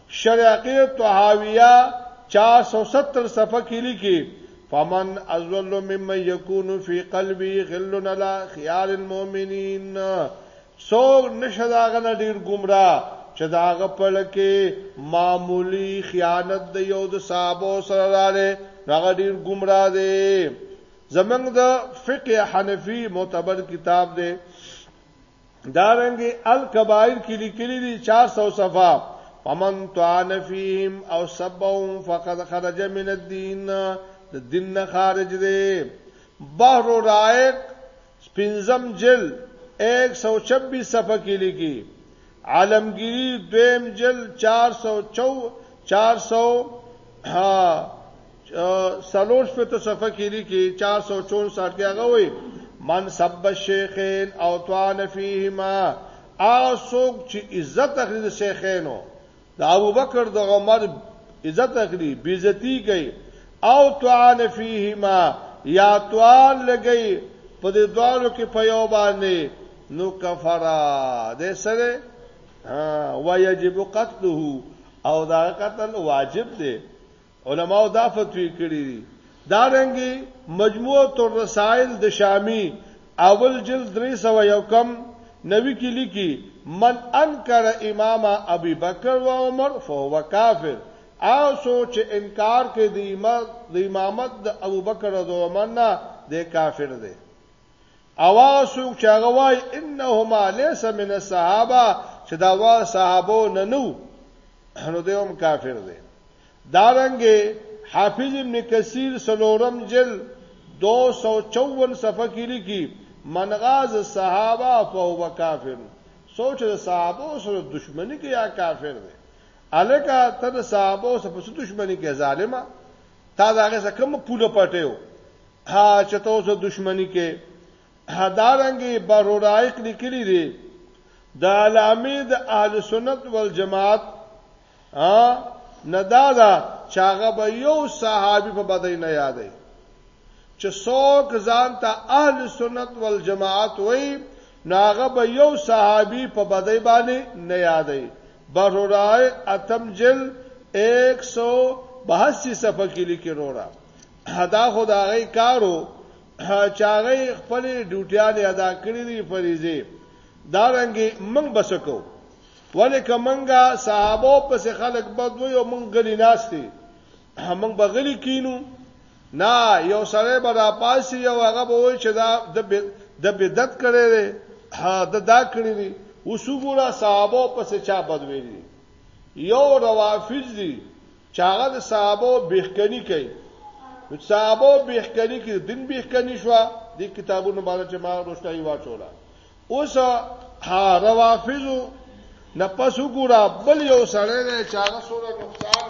Speaker 1: شرعقی طحاویه 470 صفحه کې لیکي فمن ازل ممن یکون فی قلبی غلن علی خیار المؤمنین سو نشداغه ډیر گمراه چې داغه په لکه معمولی خیانت د یو د صحابه سره رااله هغه ډیر گمراه دی زمنګ د فقه حنفی معتبر کتاب دی دارنګي الکبائر کې لیکلي دي 400 صفه فمن طعن فيهم او سبهم فقد خرج من الدين د دین نه خارج دی بحر رائق پنځم جل 126 صفحه کې لیکي عالمگیری دویم جل 404 400 ها سلوش په تصفه کې لیکي 464 کې هغه وي من سب الشیخین او طعن فیهما هغه څوک چې عزت اخلي د شیخینو د ابوبکر د عمر عزت اخلي بیزتی کوي او طعن فیهما یا طعن لګي په دې دوالو کې په یو باندې نو کفرا د سره ويجب قتله او دا قتل واجب دی علماو دا فتوی کړی دي دا رنګي مجموعه تر رسائل د شامی اول جلد 301 کم نوی کې لیکي من انکر امام ابي بکر و عمر فهو کافر او سوچ انکار کې د امامت د امامت د ابو بکر او عمر نه د کافر دی او سوچ چې هغه وای انهما ليس من الصحابه چې دا وا صحابو نه نو نو دوی هم کافر دي دارنګه حافظ ابن کثیر څلورم جلد دوه سوه چوون صفحه کي لیکي، من غاض الصحابه فهو کافر، څوک چې د صحابو سره دښمني کوي هغه کافر دی. هلکه ته د صحابو سره په څه دښمني کوې ظالمه؟ تا د هغه سره کومه پوله پټې وه چې ته ورسره دښمني کوې؟ دارنګه بحرالرائق لیکلي دي، د علامه د اهل سنت والجماعت ا نه دا دا چې هغه به یو صحابي په بدای نه یادې چې څوک ځان ته اهل سنت والجماعت وای نو هغه به یو صحابي په بدای باندې نه یادې برورای اتم جل 182 صفحه کې لیکي رورا دا خدای کارو چاغې خپل ډیوټیان ادا کړې دي فریضه دا رنګي موږ بسکو ولې که منګه صحابو پسې خلک بد وي او مونږ غلي ناشته مونږ به غلي کینو نه یو سره به را پاسي یو هغه به وای چې دا د بدعت کړي دي دا دا کړي دي وسوګورا صحابو پسې چا بد ویلي یو روافض دي چې هغه د صحابو بهکني کوي صحابو بهکني کې دین بهکني شو د کتابونو باندې چې ما روشتای واچولا اوس ها روافضو نه پس وګوره بل یو سړی دی چې هغه سره نقصان